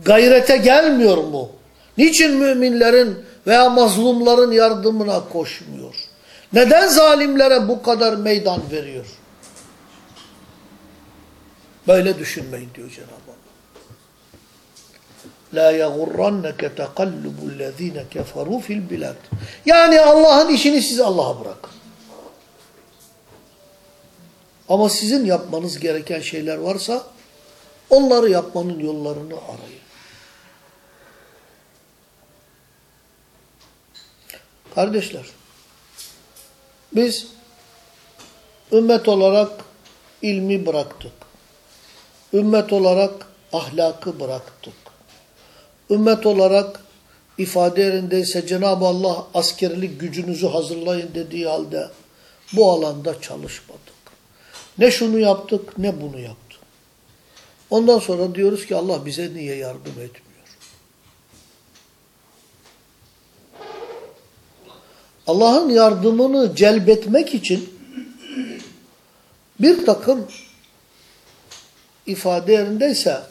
gayrete gelmiyor mu? Niçin müminlerin veya mazlumların yardımına koşmuyor? Neden zalimlere bu kadar meydan veriyor? Böyle düşünmeyin diyor Cenab-ı. La yagurranneke tekallubul keferu fil bilad. Yani Allah'ın işini siz Allah'a bırakın. Ama sizin yapmanız gereken şeyler varsa onları yapmanın yollarını arayın. Kardeşler, biz ümmet olarak ilmi bıraktık. Ümmet olarak ahlakı bıraktık. Ümmet olarak ifade yerindeyse Cenab-ı Allah askerlik gücünüzü hazırlayın dediği halde bu alanda çalışmadık. Ne şunu yaptık ne bunu yaptık. Ondan sonra diyoruz ki Allah bize niye yardım etmiyor? Allah'ın yardımını celbetmek için bir takım ifade yerindeyse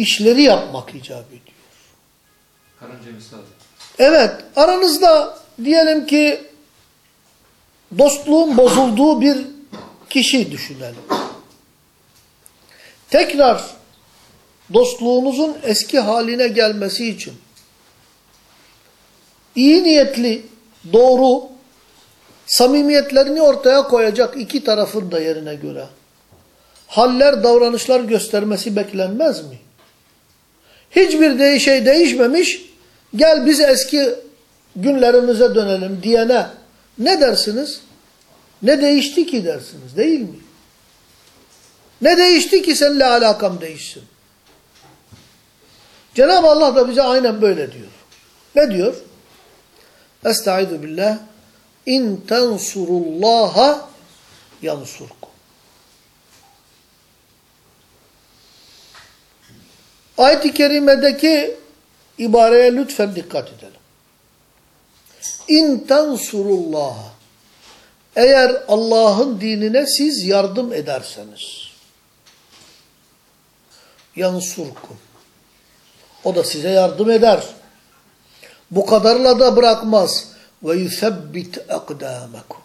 işleri yapmak icap ediyor. Karınca misali. Evet, aranızda diyelim ki dostluğun bozulduğu bir kişi düşünelim. Tekrar dostluğunuzun eski haline gelmesi için iyi niyetli, doğru, samimiyetlerini ortaya koyacak iki tarafın da yerine göre haller, davranışlar göstermesi beklenmez mi? Hiçbir de şey değişmemiş, gel biz eski günlerimize dönelim diyene ne dersiniz? Ne değişti ki dersiniz değil mi? Ne değişti ki seninle alakam değişsin? Cenab-ı Allah da bize aynen böyle diyor. Ne diyor? Estaizu billah in tensurullaha yansurkum. Ayet-i kerimedeki ibareye lütfen dikkat edelim. İn tensurullaha eğer Allah'ın dinine siz yardım ederseniz yansurkum. O da size yardım eder. Bu kadarla da bırakmaz. Ve yusebbit akdamakum.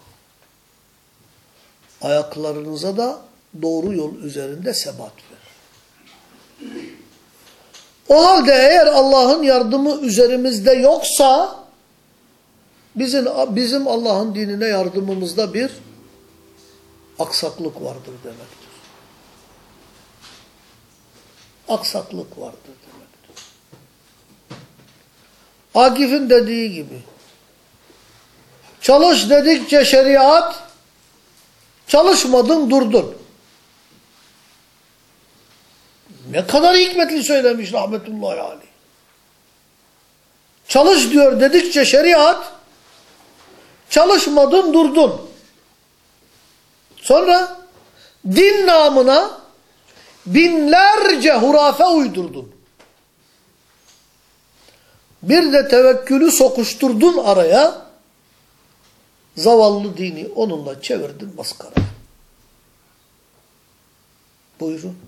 Ayaklarınıza da doğru yol üzerinde sebat verir. O halde eğer Allah'ın yardımı üzerimizde yoksa bizim bizim Allah'ın dinine yardımımızda bir aksaklık vardır demektir. Aksaklık vardır demektir. Akif'in dediği gibi çalış dedikçe şeriat çalışmadın durdun. Ne kadar hikmetli söylemiş rahmetullahi aleyh. Çalış diyor dedikçe şeriat, çalışmadın durdun. Sonra din namına binlerce hurafe uydurdun. Bir de tevekkülü sokuşturdun araya, zavallı dini onunla çevirdin maskara. Buyurun.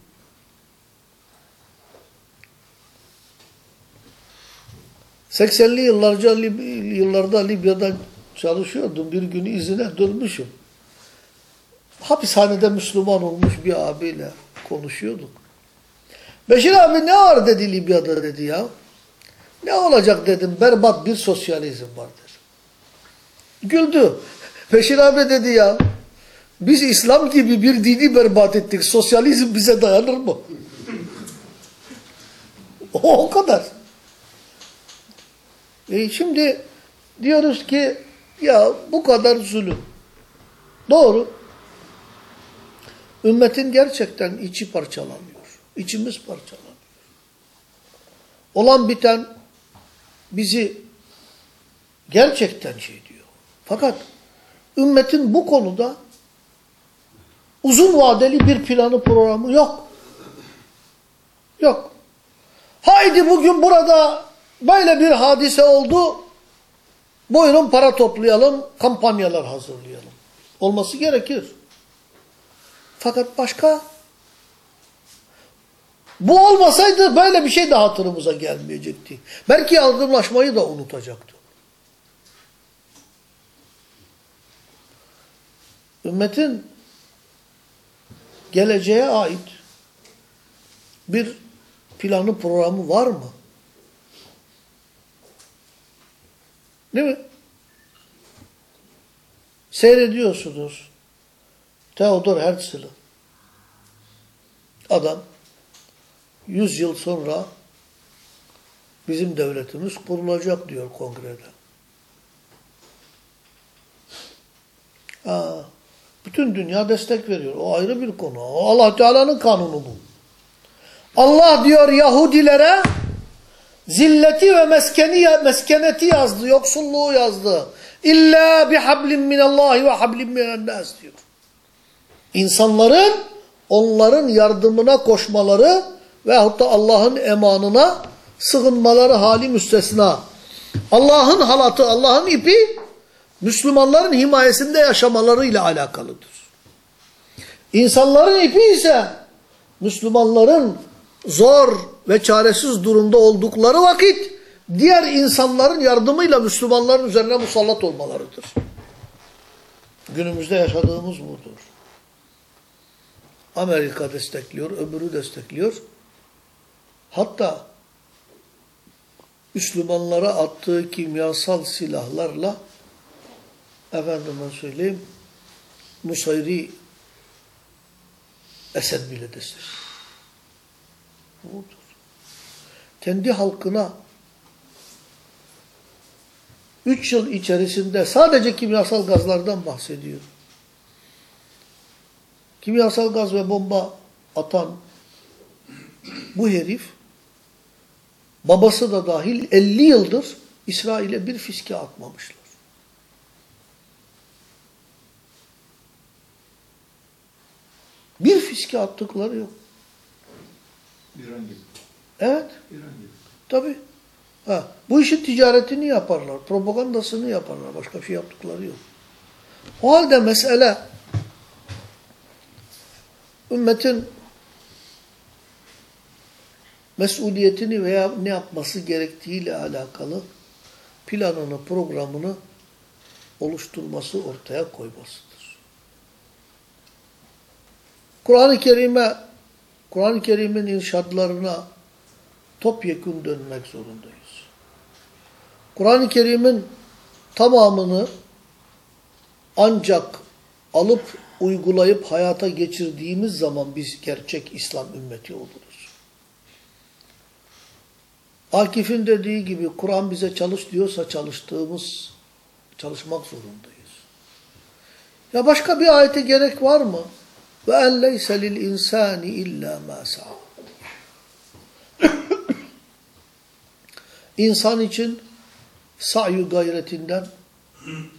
...80'li yıllarca Lib yıllarda Libya'dan çalışıyordum. Bir gün izine dönmüşüm. Hapishanede Müslüman olmuş bir abiyle konuşuyorduk. Beşir abi ne var dedi Libya'da dedi ya. Ne olacak dedim berbat bir sosyalizm vardır. Güldü. Beşir abi dedi ya. Biz İslam gibi bir dini berbat ettik. Sosyalizm bize dayanır mı? o kadar. E şimdi diyoruz ki ya bu kadar zulüm. Doğru. Ümmetin gerçekten içi parçalanıyor. İçimiz parçalanıyor. Olan biten bizi gerçekten şey diyor. Fakat ümmetin bu konuda uzun vadeli bir planı programı yok. Yok. Haydi bugün burada böyle bir hadise oldu. Buyurun para toplayalım, kampanyalar hazırlayalım. Olması gerekir. Fakat başka bu olmasaydı böyle bir şey de hatırımıza gelmeyecekti. Belki yardımlaşmayı da unutacaktı. Ümmetin geleceğe ait bir planı programı var mı? Değil mi? Seyrediyorsunuz. Theodor Herzl'i. Adam 100 yıl sonra bizim devletimiz kurulacak diyor kongrede. Aa, bütün dünya destek veriyor. O ayrı bir konu. O Allah Teala'nın kanunu bu. Allah diyor Yahudilere zilleti ve meskeni, meskeneti yazdı, yoksulluğu yazdı. İlla bihablin minallahi ve hablin minennas diyor. İnsanların onların yardımına koşmaları veyahut da Allah'ın emanına sığınmaları hali müstesna. Allah'ın halatı, Allah'ın ipi Müslümanların himayesinde yaşamalarıyla alakalıdır. İnsanların ipi ise Müslümanların zor ve çaresiz durumda oldukları vakit diğer insanların yardımıyla Müslümanların üzerine musallat olmalarıdır. Günümüzde yaşadığımız budur. Amerika destekliyor, öbürü destekliyor. Hatta Müslümanlara attığı kimyasal silahlarla efendime söyleyeyim Nusayri Esed bile destekliyor. Budur. Kendi halkına üç yıl içerisinde sadece kimyasal gazlardan bahsediyor. Kimyasal gaz ve bomba atan bu herif babası da dahil 50 yıldır İsrail'e bir fiske atmamışlar. Bir fiske attıkları yok. İran gibi. Evet. Tabii. Ha, bu işin ticaretini yaparlar, propagandasını yaparlar. Başka şey yaptıkları yok. O halde mesele ümmetin mesuliyetini veya ne yapması gerektiğiyle alakalı planını, programını oluşturması, ortaya koymasıdır. Kur'an-ı Kerim'e, Kur'an-ı Kerim'in irşadlarına topyekun dönmek zorundayız. Kur'an-ı Kerim'in tamamını ancak alıp uygulayıp hayata geçirdiğimiz zaman biz gerçek İslam ümmeti oluruz. Akif'in dediği gibi Kur'an bize çalış diyorsa çalıştığımız, çalışmak zorundayız. Ya başka bir ayete gerek var mı? Ve en leyse lil insani illa ma sa'a. İnsan için sa'yu gayretinden,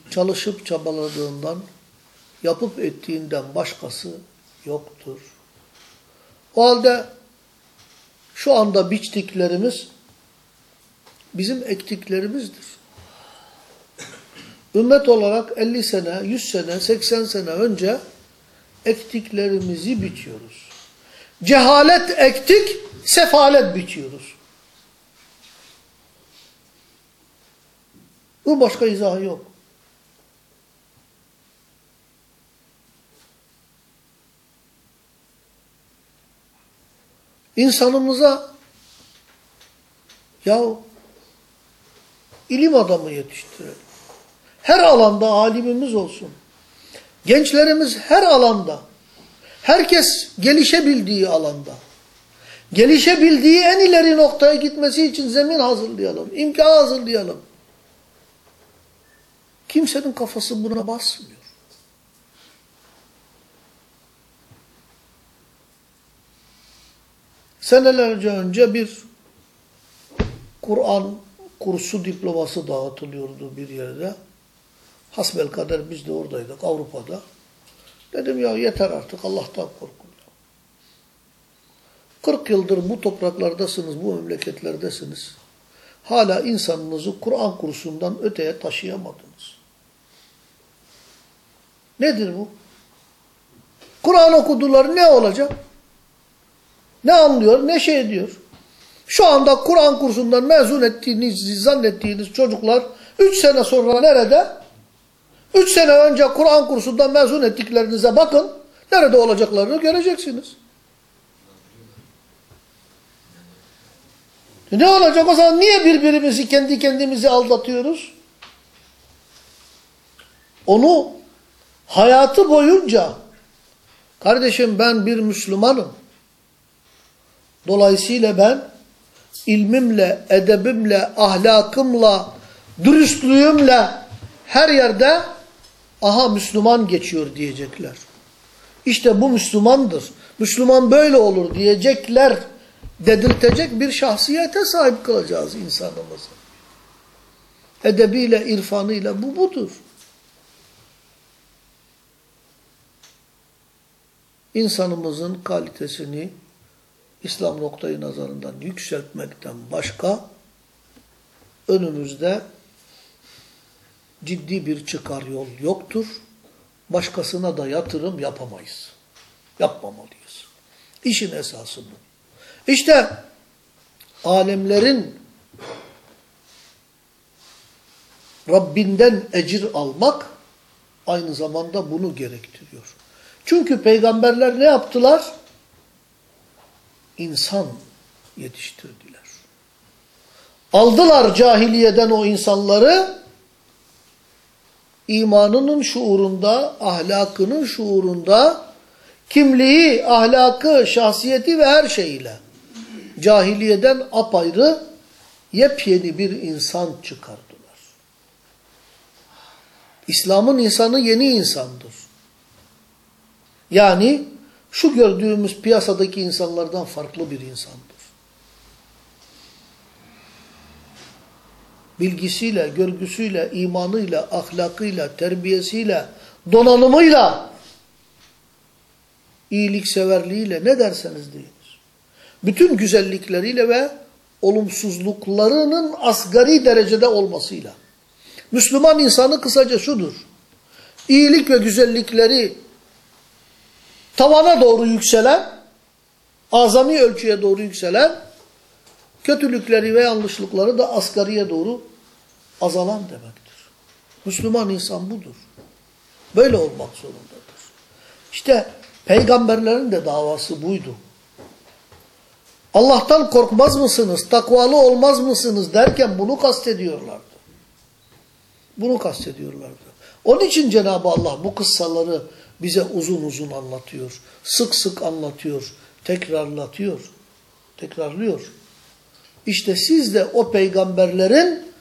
çalışıp çabaladığından, yapıp ettiğinden başkası yoktur. O halde şu anda biçtiklerimiz bizim ektiklerimizdir. Ümmet olarak 50 sene, 100 sene, 80 sene önce ektiklerimizi biçiyoruz. Cehalet ektik, sefalet biçiyoruz. Bu başka izahı yok. İnsanımıza ya ilim adamı yetiştirelim. Her alanda alimimiz olsun. Gençlerimiz her alanda. Herkes gelişebildiği alanda. Gelişebildiği en ileri noktaya gitmesi için zemin hazırlayalım. imkan hazırlayalım. Kimsenin kafası buna basmıyor. Senelerce önce bir Kur'an kursu diploması dağıtılıyordu bir yerde. Hasbelkader biz de oradaydık Avrupa'da. Dedim ya yeter artık Allah'tan korkun. 40 yıldır bu topraklardasınız, bu memleketlerdesiniz. Hala insanınızı Kur'an kursundan öteye taşıyamadınız. Nedir bu? Kur'an okudular ne olacak? Ne anlıyor, ne şey ediyor? Şu anda Kur'an kursundan mezun ettiğiniz, zannettiğiniz çocuklar 3 sene sonra nerede? 3 sene önce Kur'an kursundan mezun ettiklerinize bakın. Nerede olacaklarını göreceksiniz. Ne olacak o zaman? Niye birbirimizi kendi kendimizi aldatıyoruz? Onu hayatı boyunca kardeşim ben bir Müslümanım. Dolayısıyla ben ilmimle, edebimle, ahlakımla, dürüstlüğümle her yerde aha Müslüman geçiyor diyecekler. İşte bu Müslümandır. Müslüman böyle olur diyecekler dedirtecek bir şahsiyete sahip kılacağız insanımızı. Edebiyle, irfanıyla bu budur. İnsanımızın kalitesini İslam noktayı nazarından yükseltmekten başka önümüzde ciddi bir çıkar yol yoktur. Başkasına da yatırım yapamayız. Yapmamalıyız. İşin esası bu. İşte alemlerin Rabbinden ecir almak aynı zamanda bunu gerektiriyor. Çünkü peygamberler ne yaptılar? İnsan yetiştirdiler. Aldılar cahiliyeden o insanları, imanının şuurunda, ahlakının şuurunda, kimliği, ahlakı, şahsiyeti ve her şeyiyle cahiliyeden apayrı yepyeni bir insan çıkardılar. İslam'ın insanı yeni insandır. Yani şu gördüğümüz piyasadaki insanlardan farklı bir insandır. Bilgisiyle, görgüsüyle, imanıyla, ahlakıyla, terbiyesiyle, donanımıyla, iyilikseverliğiyle ne derseniz deyiniz. Bütün güzellikleriyle ve olumsuzluklarının asgari derecede olmasıyla. Müslüman insanı kısaca şudur. İyilik ve güzellikleri tavana doğru yükselen, azami ölçüye doğru yükselen, kötülükleri ve yanlışlıkları da asgariye doğru azalan demektir. Müslüman insan budur. Böyle olmak zorundadır. İşte peygamberlerin de davası buydu. Allah'tan korkmaz mısınız, takvalı olmaz mısınız derken bunu kastediyorlardı. Bunu kastediyorlardı. Onun için Cenab-ı Allah bu kıssaları bize uzun uzun anlatıyor. Sık sık anlatıyor. Tekrarlatıyor. Tekrarlıyor. İşte siz de o peygamberlerin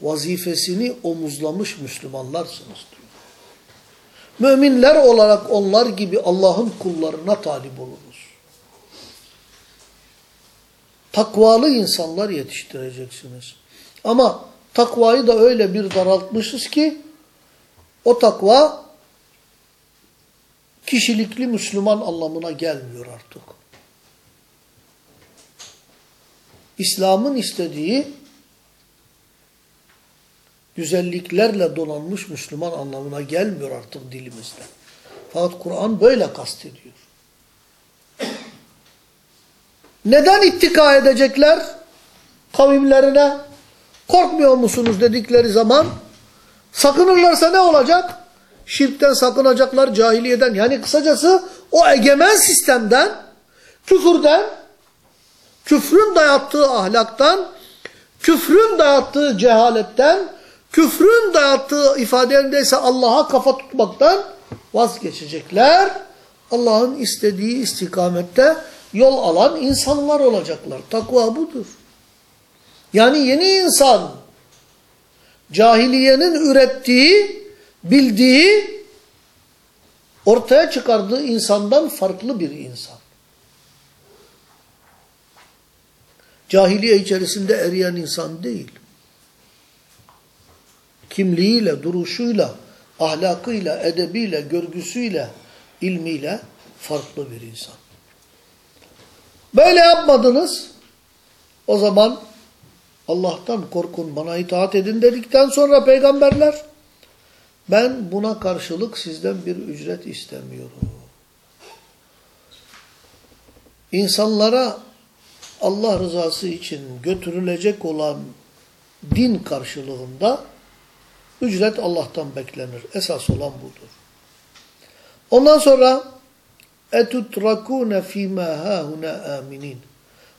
vazifesini omuzlamış Müslümanlarsınız diyor. Müminler olarak onlar gibi Allah'ın kullarına talip oluruz. takvalı insanlar yetiştireceksiniz. Ama takvayı da öyle bir daraltmışız ki o takva kişilikli Müslüman anlamına gelmiyor artık. İslam'ın istediği güzelliklerle donanmış Müslüman anlamına gelmiyor artık dilimizde. Fakat Kur'an böyle kastediyor. Neden ittika edecekler kavimlerine? Korkmuyor musunuz dedikleri zaman sakınırlarsa ne olacak? Şirkten sakınacaklar, cahiliyeden. Yani kısacası o egemen sistemden, küfürden, küfrün dayattığı ahlaktan, küfrün dayattığı cehaletten, küfrün dayattığı ifadelerindeyse Allah'a kafa tutmaktan vazgeçecekler. Allah'ın istediği istikamette yol alan insanlar olacaklar. Takva budur. Yani yeni insan cahiliyenin ürettiği, bildiği, ortaya çıkardığı insandan farklı bir insan. Cahiliye içerisinde eriyen insan değil. Kimliğiyle, duruşuyla, ahlakıyla, edebiyle, görgüsüyle, ilmiyle farklı bir insan. Böyle yapmadınız. O zaman Allah'tan korkun, bana itaat edin dedikten sonra peygamberler ben buna karşılık sizden bir ücret istemiyorum. İnsanlara Allah rızası için götürülecek olan din karşılığında ücret Allah'tan beklenir. Esas olan budur. Ondan sonra etutrakune fîmâ hâhuna aminin.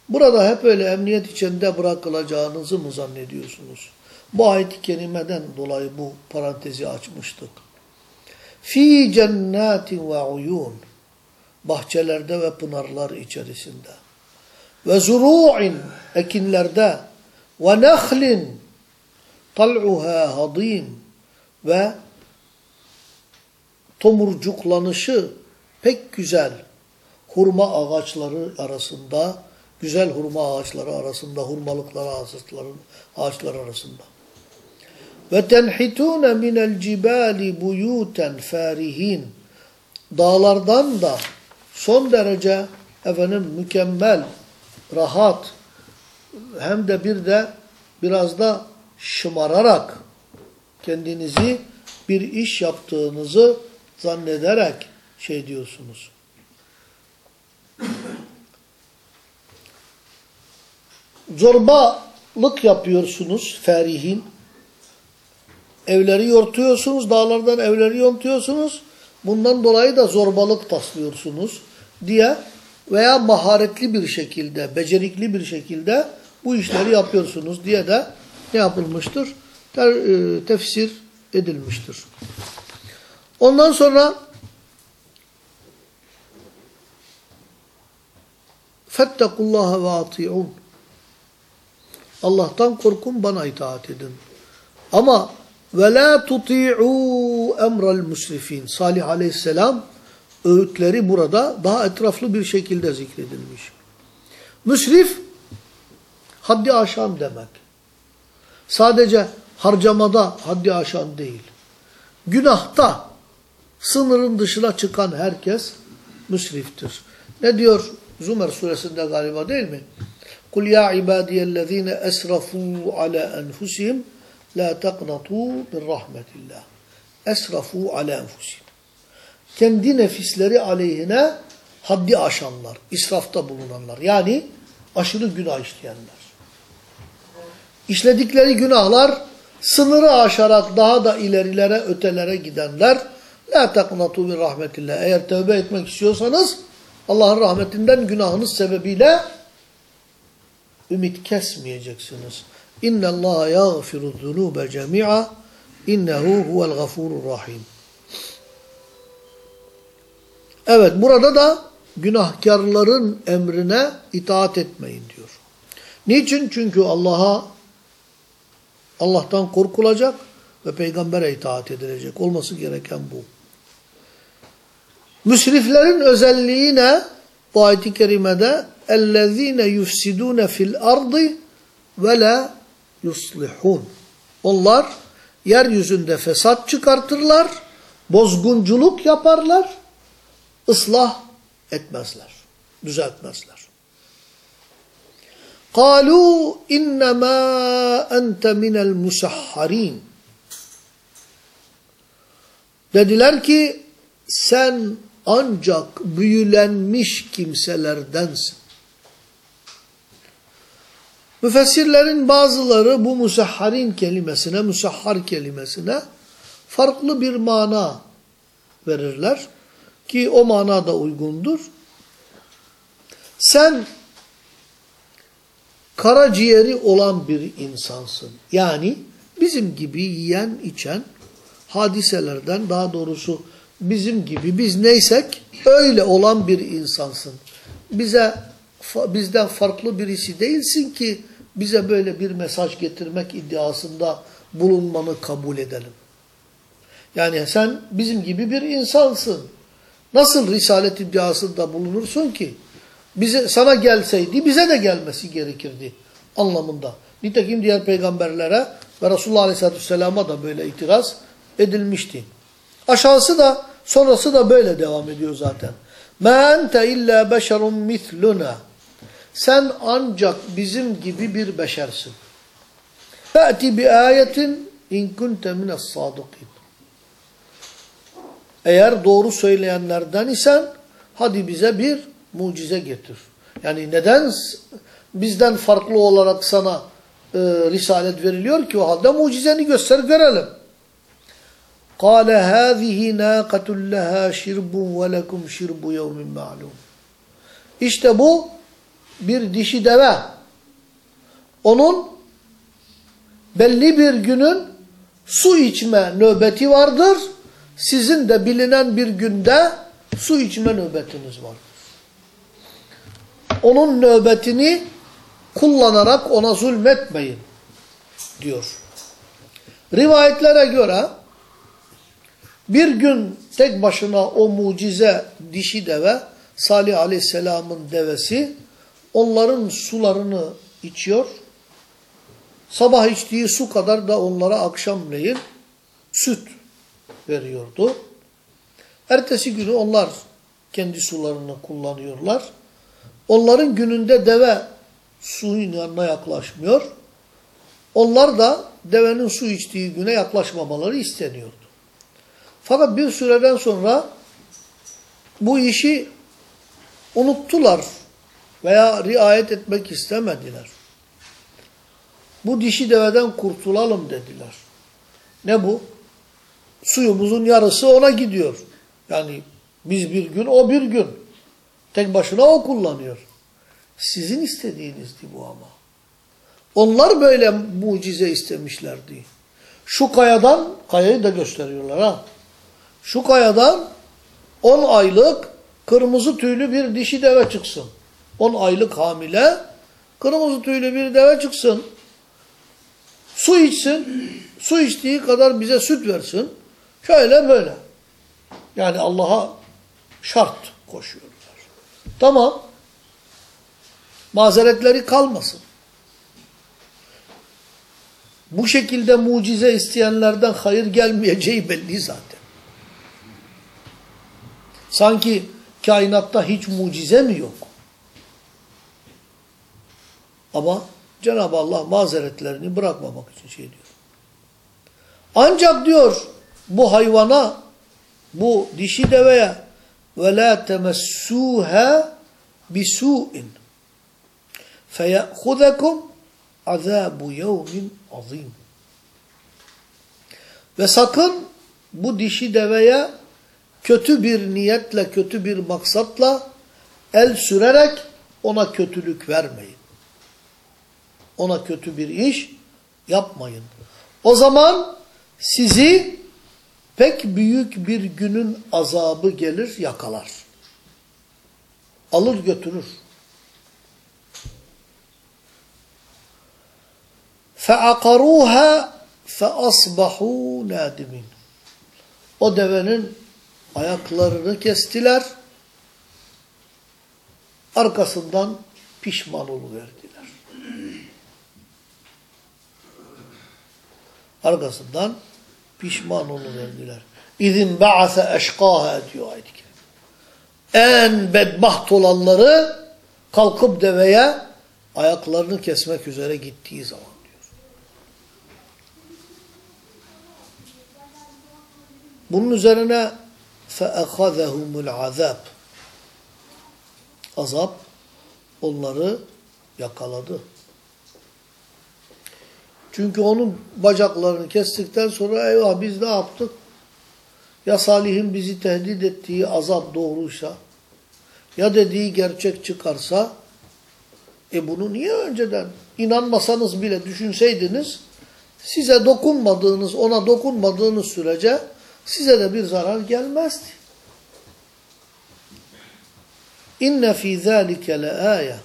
Burada hep öyle emniyet içinde bırakılacağınızı mı zannediyorsunuz? Bu ayet-i kerimeden dolayı bu parantezi açmıştık. Fi cennetin ve uyun. Bahçelerde ve pınarlar içerisinde. Ve zuru'in ekinlerde ve nehlin tal'uha hadim ve tomurcuklanışı pek güzel hurma ağaçları arasında, güzel hurma ağaçları arasında, hurmalıklar ağaçların ağaçlar arasında. Ve tenhitune minel cibali buyuten farihin. Dağlardan da son derece efendim mükemmel, rahat hem de bir de biraz da şımararak kendinizi bir iş yaptığınızı zannederek şey diyorsunuz. Zorbalık yapıyorsunuz ferihin. Evleri yortuyorsunuz, dağlardan evleri yontuyorsunuz. Bundan dolayı da zorbalık taslıyorsunuz diye veya maharetli bir şekilde, becerikli bir şekilde bu işleri yapıyorsunuz diye de ne yapılmıştır? Ter, e, tefsir edilmiştir. Ondan sonra Fettekullaha ve ati'un. Allah'tan korkun bana itaat edin. Ama ve la tuti'u emrel musrifin. Salih aleyhisselam öğütleri burada daha etraflı bir şekilde zikredilmiş. Müsrif haddi aşan demek. Sadece harcamada haddi aşan değil. Günahta sınırın dışına çıkan herkes müsriftir. Ne diyor Zümer suresinde galiba değil mi? Kul ya ibadiyellezine esrafu ala enfusihim la taqnatu min rahmetillah. Esrafu ala enfusihim. Kendi nefisleri aleyhine haddi aşanlar, israfta bulunanlar. Yani aşırı günah işleyenler. İşledikleri günahlar sınırı aşarak daha da ilerilere, ötelere gidenler la taqnatu min rahmetillah. Eğer tövbe etmek istiyorsanız Allah'ın rahmetinden günahınız sebebiyle ümit kesmeyeceksiniz. İnne Allah yaghfiru zunube cemi'a innehu huvel gafurur rahim. Evet burada da günahkarların emrine itaat etmeyin diyor. Niçin? Çünkü Allah'a Allah'tan korkulacak ve peygambere itaat edilecek. Olması gereken bu. Müsriflerin özelliği ne? Bu ayet-i kerimede اَلَّذ۪ينَ يُفْسِدُونَ فِي الْأَرْضِ وَلَا يُصْلِحُونَ Onlar yeryüzünde fesat çıkartırlar, bozgunculuk yaparlar, ıslah etmezler, düzeltmezler. قَالُوا اِنَّمَا اَنْتَ مِنَ الْمُسَحَّرِينَ Dediler ki sen ancak büyülenmiş kimselerdensin. Müfessirlerin bazıları bu musahharin kelimesine, musahhar kelimesine farklı bir mana verirler. Ki o mana da uygundur. Sen karaciğeri olan bir insansın. Yani bizim gibi yiyen, içen hadiselerden daha doğrusu bizim gibi biz neysek öyle olan bir insansın. Bize bizden farklı birisi değilsin ki bize böyle bir mesaj getirmek iddiasında bulunmanı kabul edelim. Yani sen bizim gibi bir insansın. Nasıl risalet iddiasında bulunursun ki? Bize, sana gelseydi bize de gelmesi gerekirdi anlamında. Nitekim diğer peygamberlere ve Resulullah Aleyhisselatü Vesselam'a da böyle itiraz edilmişti. Aşağısı da sonrası da böyle devam ediyor zaten. مَا أَنْتَ اِلَّا بَشَرٌ مِثْلُنَا Sen ancak bizim gibi bir beşersin. فَأْتِ بِآيَةٍ اِنْ كُنْتَ مِنَ الصَّادِقِينَ Eğer doğru söyleyenlerden isen hadi bize bir mucize getir. Yani neden bizden farklı olarak sana e, risalet veriliyor ki o halde mucizeni göster görelim. قال هذه ناقة لها شرب ولكم شرب يوم معلوم. İşte bu bir dişi deve. Onun belli bir günün su içme nöbeti vardır. Sizin de bilinen bir günde su içme nöbetiniz vardır. Onun nöbetini kullanarak ona zulmetmeyin diyor. Rivayetlere göre bir gün tek başına o mucize dişi deve Salih Aleyhisselam'ın devesi onların sularını içiyor. Sabah içtiği su kadar da onlara akşamleyin süt veriyordu. Ertesi günü onlar kendi sularını kullanıyorlar. Onların gününde deve suyun yanına yaklaşmıyor. Onlar da devenin su içtiği güne yaklaşmamaları isteniyordu. Fakat bir süreden sonra bu işi unuttular veya riayet etmek istemediler. Bu dişi deveden kurtulalım dediler. Ne bu? Suyumuzun yarısı ona gidiyor. Yani biz bir gün, o bir gün. Tek başına o kullanıyor. Sizin istediğinizdi bu ama. Onlar böyle mucize istemişlerdi. Şu kayadan, kayayı da gösteriyorlar ha. Şu kayadan 10 aylık kırmızı tüylü bir dişi deve çıksın. 10 aylık hamile kırmızı tüylü bir deve çıksın. Su içsin. Su içtiği kadar bize süt versin. Şöyle böyle. Yani Allah'a şart koşuyorlar. Tamam. Mazeretleri kalmasın. Bu şekilde mucize isteyenlerden hayır gelmeyeceği belli zaten. Sanki kainatta hiç mucize mi yok? Ama Cenab-ı Allah mazeretlerini bırakmamak için şey diyor. Ancak diyor bu hayvana, bu dişi deveye ve la temessuha bisu'in feye'huzekum azabu yevmin azim. Ve sakın bu dişi deveye kötü bir niyetle, kötü bir maksatla el sürerek ona kötülük vermeyin Ona kötü bir iş yapmayın. O zaman sizi pek büyük bir günün azabı gelir yakalar. Alır götürür. فَعَقَرُوهَا فَأَصْبَحُوا نَادِمِينَ O devenin ayaklarını kestiler. Arkasından pişman oluverdiler. Arkasından pişman oluverdiler. İzin ba'ase eşkaha diyor ayet-i kerime. En bedbaht olanları kalkıp deveye ayaklarını kesmek üzere gittiği zaman diyor. Bunun üzerine فَأَخَذَهُمُ الْعَذَابِ Azap onları yakaladı. Çünkü onun bacaklarını kestikten sonra eyvah biz ne yaptık? Ya Salih'in bizi tehdit ettiği azap doğruysa, ya dediği gerçek çıkarsa, e bunu niye önceden inanmasanız bile düşünseydiniz, size dokunmadığınız, ona dokunmadığınız sürece size de bir zarar gelmezdi. İnne fî zâlike leâye.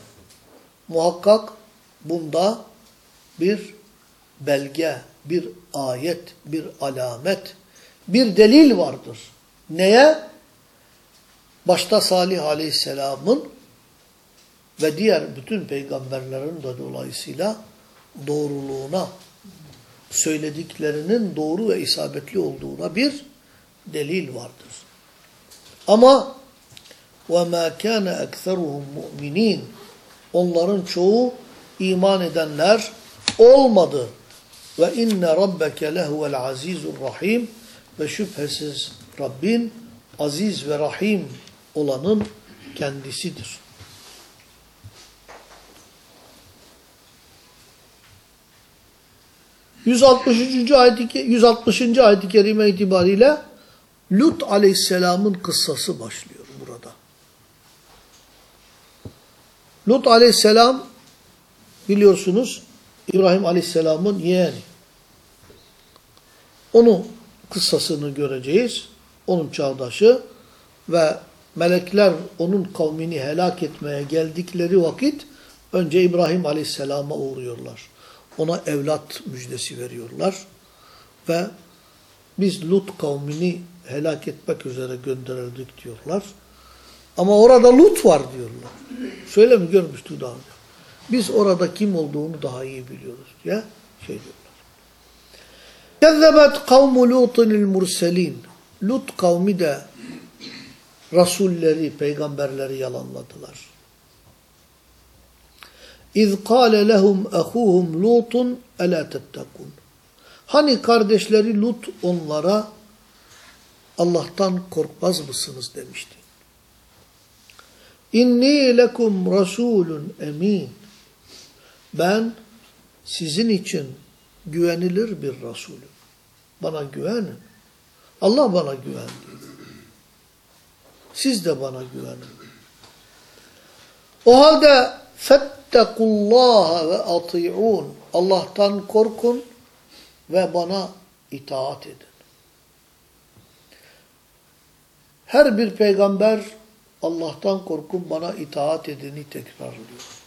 Muhakkak bunda bir belge, bir ayet, bir alamet, bir delil vardır. Neye? Başta Salih Aleyhisselam'ın ve diğer bütün peygamberlerin de dolayısıyla doğruluğuna, söylediklerinin doğru ve isabetli olduğuna bir delil vardır. Ama وَمَا كَانَ اَكْثَرُهُمْ مُؤْمِنِينَ Onların çoğu iman edenler olmadı. Ve inne rabbeke lehuvel azizur rahim ve şüphesiz Rabbin aziz ve rahim olanın kendisidir. ...163. ayet-i 160. ayet-i kerime itibariyle... ...Lut aleyhisselamın kıssası başlıyor burada. Lut aleyhisselam... ...biliyorsunuz... İbrahim aleyhisselamın yeğeni. Onun kıssasını göreceğiz. Onun çağdaşı ve melekler onun kavmini helak etmeye geldikleri vakit önce İbrahim aleyhisselama uğruyorlar. Ona evlat müjdesi veriyorlar ve biz Lut kavmini helak etmek üzere gönderildik diyorlar. Ama orada Lut var diyorlar. Şöyle mi görmüştük daha önce? Biz orada kim olduğunu daha iyi biliyoruz diye şey diyorlar. Kezzebet kavmu Lut'un murselin. Lut kavmi de rasulleri, peygamberleri yalanladılar. İz kâle lehum ehuhum Lutun elâ tettekûn. Hani kardeşleri Lut onlara Allah'tan korkmaz mısınız demişti. İnni lekum rasulun emin. Ben sizin için güvenilir bir Resulüm. Bana güvenin. Allah bana güvendi. Siz de bana güvenin. O halde fettekullaha ve ati'un. Allah'tan korkun ve bana itaat edin. Her bir peygamber Allah'tan korkun bana itaat edini tekrarlıyor.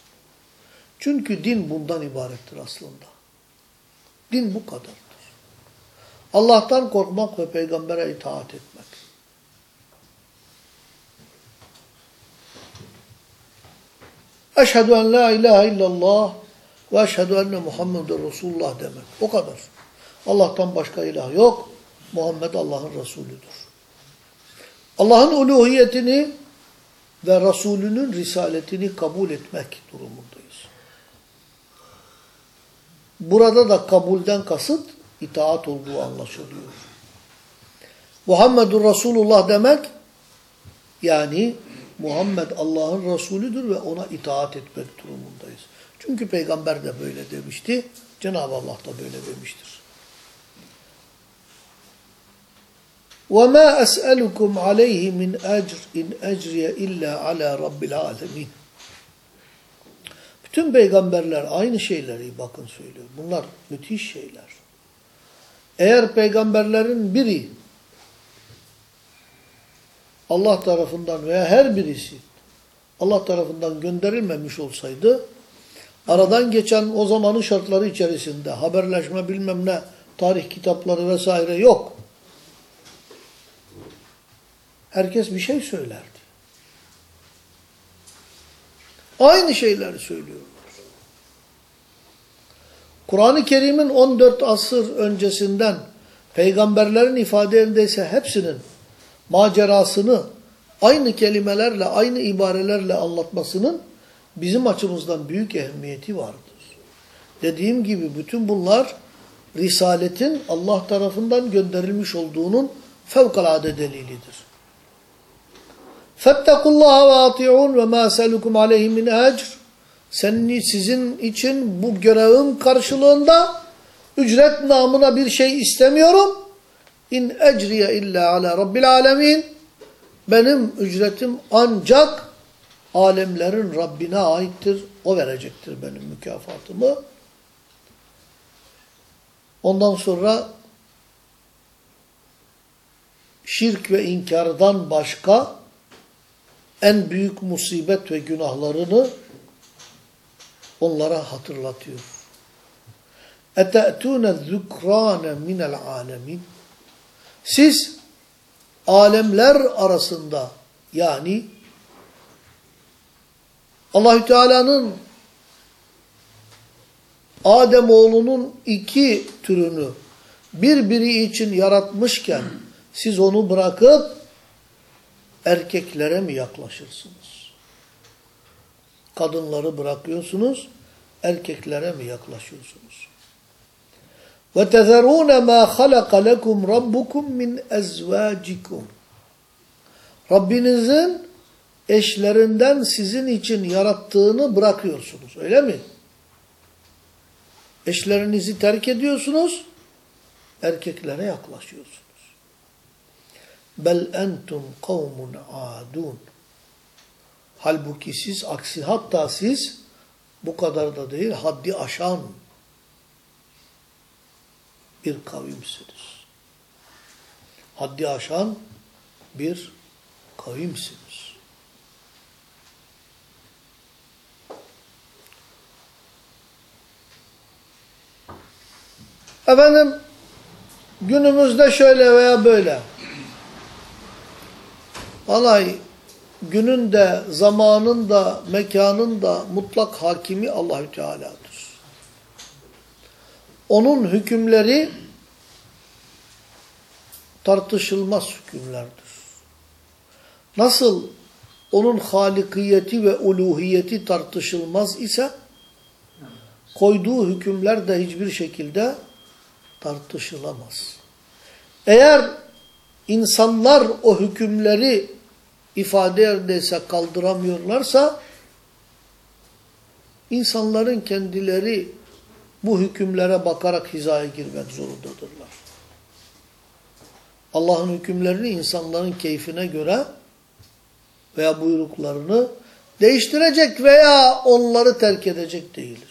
Çünkü din bundan ibarettir aslında. Din bu kadardır. Allah'tan korkmak ve peygambere itaat etmek. Eşhedü en la ilahe illallah ve eşhedü enne Muhammeden Resulullah demek. O kadar. Allah'tan başka ilah yok. Muhammed Allah'ın Resulüdür. Allah'ın uluhiyetini ve Resulünün risaletini kabul etmek durumundayız. Burada da kabulden kasıt itaat olduğu anlaşılıyor. Muhammedur Resulullah demek yani Muhammed Allah'ın Resulüdür ve ona itaat etmek durumundayız. Çünkü peygamber de böyle demişti. Cenab-ı Allah da böyle demiştir. وَمَا أَسْأَلُكُمْ عَلَيْهِ مِنْ اَجْرٍ اِنْ اَجْرِيَ اِلَّا عَلَى رَبِّ الْعَالَمِينَ bütün peygamberler aynı şeyleri bakın söylüyor. Bunlar müthiş şeyler. Eğer peygamberlerin biri Allah tarafından veya her birisi Allah tarafından gönderilmemiş olsaydı aradan geçen o zamanın şartları içerisinde haberleşme bilmem ne tarih kitapları vesaire yok. Herkes bir şey söylerdi. Aynı şeyleri söylüyorlar. Kur'an-ı Kerim'in 14 asır öncesinden peygamberlerin ifadelerindeyse hepsinin macerasını aynı kelimelerle, aynı ibarelerle anlatmasının bizim açımızdan büyük ehemmiyeti vardır. Dediğim gibi bütün bunlar Risaletin Allah tarafından gönderilmiş olduğunun fevkalade delilidir. Fettekullaha ve ati'un ve ma selukum aleyhi min ecr. Senin sizin için bu görevim karşılığında ücret namına bir şey istemiyorum. İn ecriye illa ala rabbil alemin. Benim ücretim ancak alemlerin Rabbine aittir. O verecektir benim mükafatımı. Ondan sonra şirk ve inkardan başka en büyük musibet ve günahlarını onlara hatırlatıyor. اَتَأْتُونَ الذُّكْرَانَ مِنَ الْعَالَمِينَ Siz alemler arasında yani Allahü Teala'nın Adem oğlunun iki türünü birbiri için yaratmışken siz onu bırakıp erkeklere mi yaklaşırsınız? Kadınları bırakıyorsunuz, erkeklere mi yaklaşıyorsunuz? وَتَذَرُونَ مَا خَلَقَ لَكُمْ رَبُّكُمْ مِنْ اَزْوَاجِكُمْ Rabbinizin eşlerinden sizin için yarattığını bırakıyorsunuz. Öyle mi? Eşlerinizi terk ediyorsunuz, erkeklere yaklaşıyorsunuz. Bel entum kavmun adun. Halbuki siz aksi hatta siz bu kadar da değil haddi aşan bir kavimsiniz. Haddi aşan bir kavimsiniz. Efendim günümüzde şöyle veya böyle. Vallahi günün de, zamanın da, mekanın da mutlak hakimi Allahü Teala'dır. Onun hükümleri tartışılmaz hükümlerdir. Nasıl onun halikiyeti ve uluhiyeti tartışılmaz ise koyduğu hükümler de hiçbir şekilde tartışılamaz. Eğer insanlar o hükümleri ifade yerdeyse kaldıramıyorlarsa insanların kendileri bu hükümlere bakarak hizaya girmek zorundadırlar. Allah'ın hükümlerini insanların keyfine göre veya buyruklarını değiştirecek veya onları terk edecek değildir.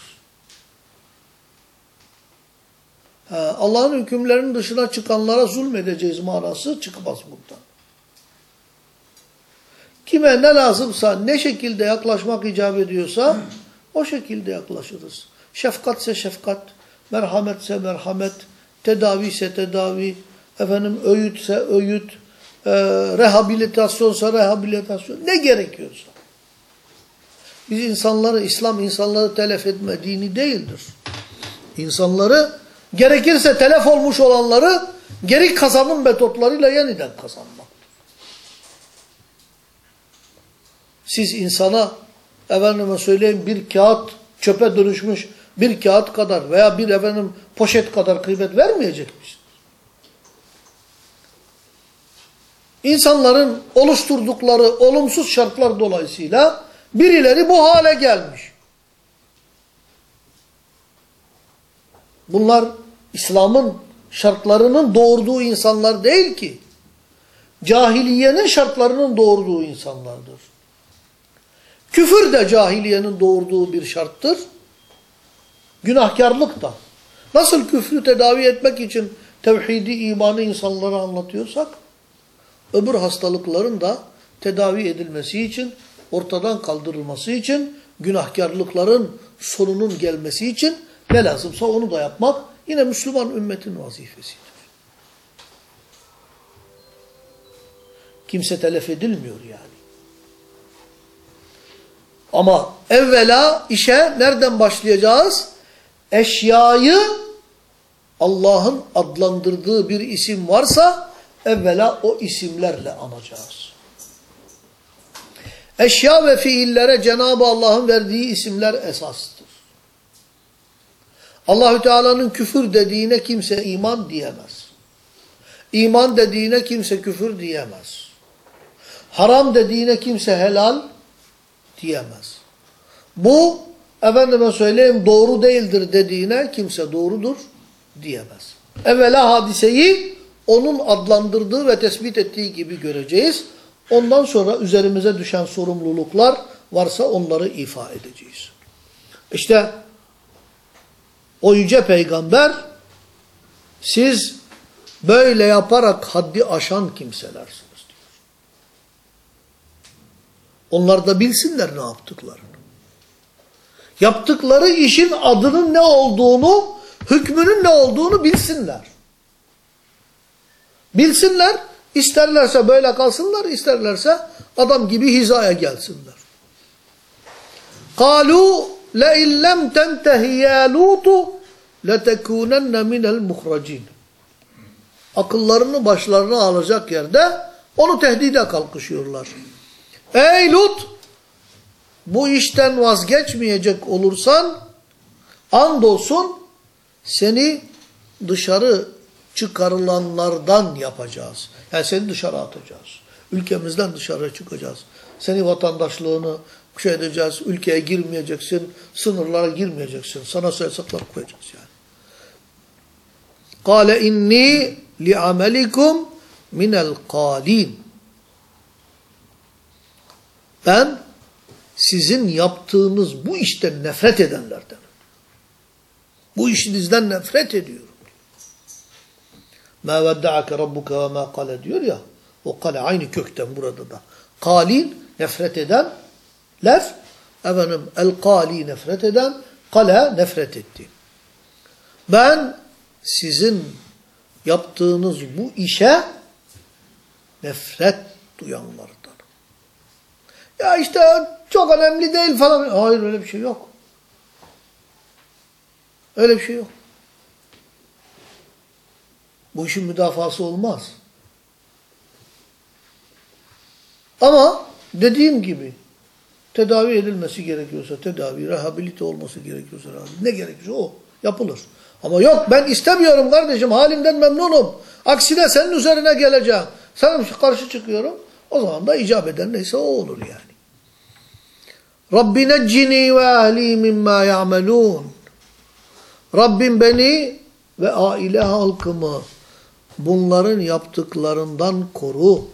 Allah'ın hükümlerinin dışına çıkanlara zulmedeceğiz manası çıkmaz buradan. Kime ne lazımsa, ne şekilde yaklaşmak icap ediyorsa o şekilde yaklaşırız. Şefkatse şefkat, merhametse merhamet, tedavi ise tedavi, efendim öğütse öğüt, e, rehabilitasyonsa rehabilitasyon, ne gerekiyorsa. Biz insanları, İslam insanları telef etme dini değildir. İnsanları gerekirse telef olmuş olanları geri kazanım metotlarıyla yeniden kazanmak. Siz insana efendime söyleyeyim bir kağıt çöpe dönüşmüş bir kağıt kadar veya bir efendim poşet kadar kıymet vermeyecek misiniz? İnsanların oluşturdukları olumsuz şartlar dolayısıyla birileri bu hale gelmiş. Bunlar İslam'ın şartlarının doğurduğu insanlar değil ki. Cahiliyenin şartlarının doğurduğu insanlardır. Küfür de cahiliyenin doğurduğu bir şarttır. Günahkarlık da. Nasıl küfrü tedavi etmek için tevhidi, imanı insanlara anlatıyorsak, öbür hastalıkların da tedavi edilmesi için, ortadan kaldırılması için, günahkarlıkların sonunun gelmesi için ne lazımsa onu da yapmak yine Müslüman ümmetin vazifesidir. Kimse telef edilmiyor yani. Ama evvela işe nereden başlayacağız? Eşyayı Allah'ın adlandırdığı bir isim varsa evvela o isimlerle anacağız. Eşya ve fiillere Cenab-ı Allah'ın verdiği isimler esastır. Allahü Teala'nın küfür dediğine kimse iman diyemez. İman dediğine kimse küfür diyemez. Haram dediğine kimse helal diyemez. Bu efendime söyleyeyim doğru değildir dediğine kimse doğrudur diyemez. Evvela hadiseyi onun adlandırdığı ve tespit ettiği gibi göreceğiz. Ondan sonra üzerimize düşen sorumluluklar varsa onları ifa edeceğiz. İşte o yüce peygamber siz böyle yaparak haddi aşan kimselersiniz diyor. Onlar da bilsinler ne yaptıklarını. Yaptıkları işin adının ne olduğunu, hükmünün ne olduğunu bilsinler. Bilsinler, isterlerse böyle kalsınlar, isterlerse adam gibi hizaya gelsinler. قَالُوا لَاِنْ لَمْ تَنْتَهِ يَا لُوتُ لَتَكُونَنَّ مِنَ الْمُخْرَجِينَ Akıllarını başlarına alacak yerde onu tehdide kalkışıyorlar. Ey Lut! Bu işten vazgeçmeyecek olursan andolsun seni dışarı çıkarılanlardan yapacağız. Yani seni dışarı atacağız. Ülkemizden dışarı çıkacağız. Seni vatandaşlığını şey edeceğiz. Ülkeye girmeyeceksin. Sınırlara girmeyeceksin. Sana yasaklar koyacağız yani. Kale inni li'amelikum minel qalin. Ben sizin yaptığınız bu işten nefret edenlerden. Bu işinizden nefret ediyorum. Ma vedda'ake rabbuka ve ma kale diyor ya. O kale aynı kökten burada da. Kalin nefret eden lef efendim el kali nefret eden kale nefret etti. Ben sizin yaptığınız bu işe nefret duyanlardan. Ya işte çok önemli değil falan. Hayır öyle bir şey yok. Öyle bir şey yok. Bu işin müdafası olmaz. Ama dediğim gibi tedavi edilmesi gerekiyorsa tedavi, rehabilite olması gerekiyorsa ne gerekiyorsa o yapılır. Ama yok ben istemiyorum kardeşim halimden memnunum. Aksine senin üzerine geleceğim. Sana karşı çıkıyorum. O zaman da icap eden neyse o olur yani. Rabbi neccini ve ahli mimma ya'melun. Rabbim beni ve aile halkımı bunların yaptıklarından koru.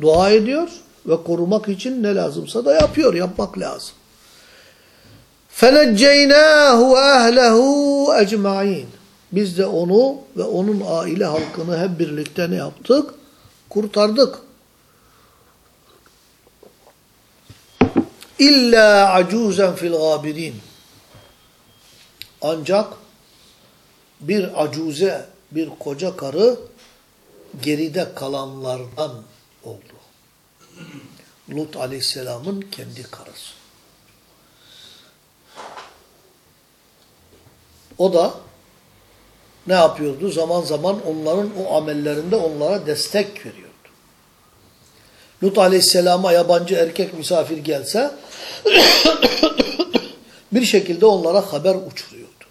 Dua ediyor ve korumak için ne lazımsa da yapıyor, yapmak lazım. فَنَجَّيْنَاهُ وَاَهْلَهُ اَجْمَعِينَ Biz de onu ve onun aile halkını hep birlikte ne yaptık? Kurtardık. İlla acuzen fil gabirin. Ancak bir acuze, bir koca karı geride kalanlardan oldu. Lut aleyhisselamın kendi karısı. O da ne yapıyordu? Zaman zaman onların o amellerinde onlara destek veriyordu. Lut aleyhisselama yabancı erkek misafir gelse bir şekilde onlara haber uçuruyordu.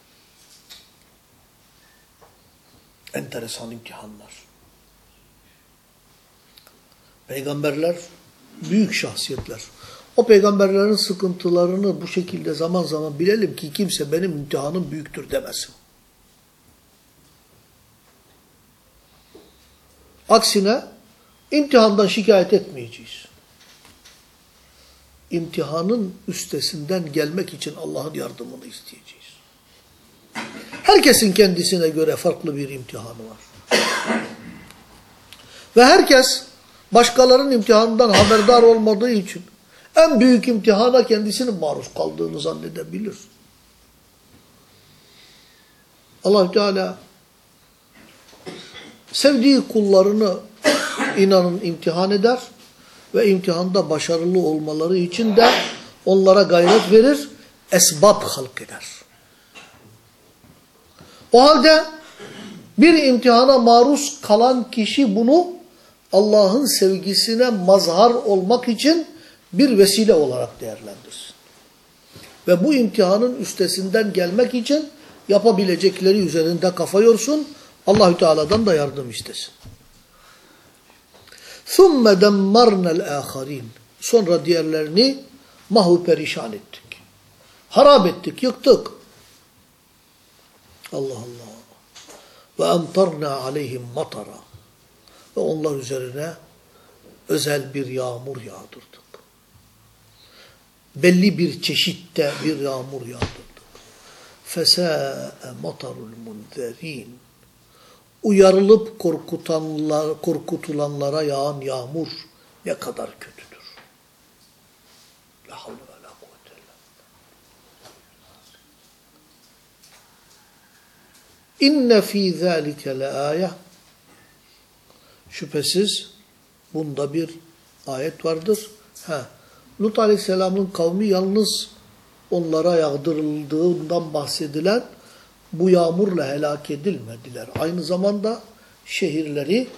Enteresan imtihanlar. Peygamberler büyük şahsiyetler. O peygamberlerin sıkıntılarını bu şekilde zaman zaman bilelim ki kimse benim imtihanım büyüktür demesin. Aksine imtihandan şikayet etmeyeceğiz. İmtihanın üstesinden gelmek için Allah'ın yardımını isteyeceğiz. Herkesin kendisine göre farklı bir imtihanı var. Ve herkes başkalarının imtihanından haberdar olmadığı için en büyük imtihana kendisinin maruz kaldığını zannedebilir. allah Teala sevdiği kullarını inanın imtihan eder ve imtihanda başarılı olmaları için de onlara gayret verir, esbab halk eder. O halde bir imtihana maruz kalan kişi bunu Allah'ın sevgisine mazhar olmak için bir vesile olarak değerlendirsin. Ve bu imtihanın üstesinden gelmek için yapabilecekleri üzerinde kafa yorsun. Allahü Teala'dan da yardım istesin. ثُمَّ دَمَّرْنَا الْآخَرِينَ Sonra diğerlerini mahu perişan ettik. Harap ettik, yıktık. Allah Allah. Ve emtarna aleyhim matara. Ve onlar üzerine özel bir yağmur yağdırdık. Belli bir çeşitte bir yağmur yağdırdık. Fesâe matarul munzerin. Uyarılıp korkutanlar, korkutulanlara yağan yağmur ne kadar kötüdür. La havle ve la kuvvete İnne fî zâlike le âye Şüphesiz bunda bir ayet vardır. Ha, Lut Aleyhisselam'ın kavmi yalnız onlara yağdırıldığından bahsedilen bu yağmurla helak edilmediler. Aynı zamanda şehirleri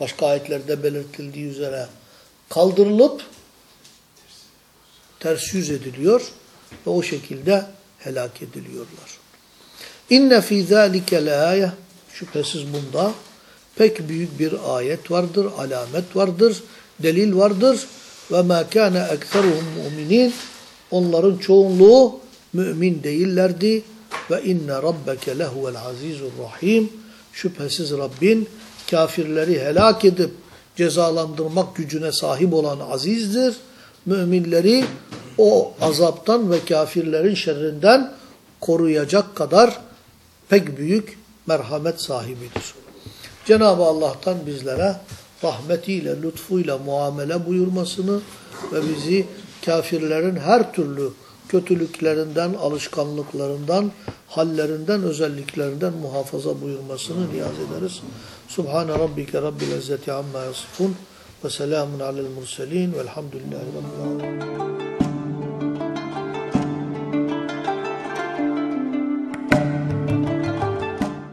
başka ayetlerde belirtildiği üzere kaldırılıp ters yüz ediliyor ve o şekilde helak ediliyorlar. İnne fî zâlike leâye şüphesiz bunda pek büyük bir ayet vardır, alamet vardır, delil vardır. Ve mâ kâne ekseruhum mu'minin onların çoğunluğu mümin değillerdi. Ve inne rabbeke lehuvel azizur rahim şüphesiz Rabbin kafirleri helak edip cezalandırmak gücüne sahip olan azizdir. Müminleri o azaptan ve kafirlerin şerrinden koruyacak kadar pek büyük merhamet sahibidir. Cenab-ı Allah'tan bizlere rahmetiyle, lütfuyla muamele buyurmasını ve bizi kafirlerin her türlü kötülüklerinden, alışkanlıklarından, hallerinden, özelliklerinden muhafaza buyurmasını niyaz ederiz. Subhane rabbike rabbil izzeti amma yasifun ve selamun alel murselin velhamdülillahi rabbil alemin.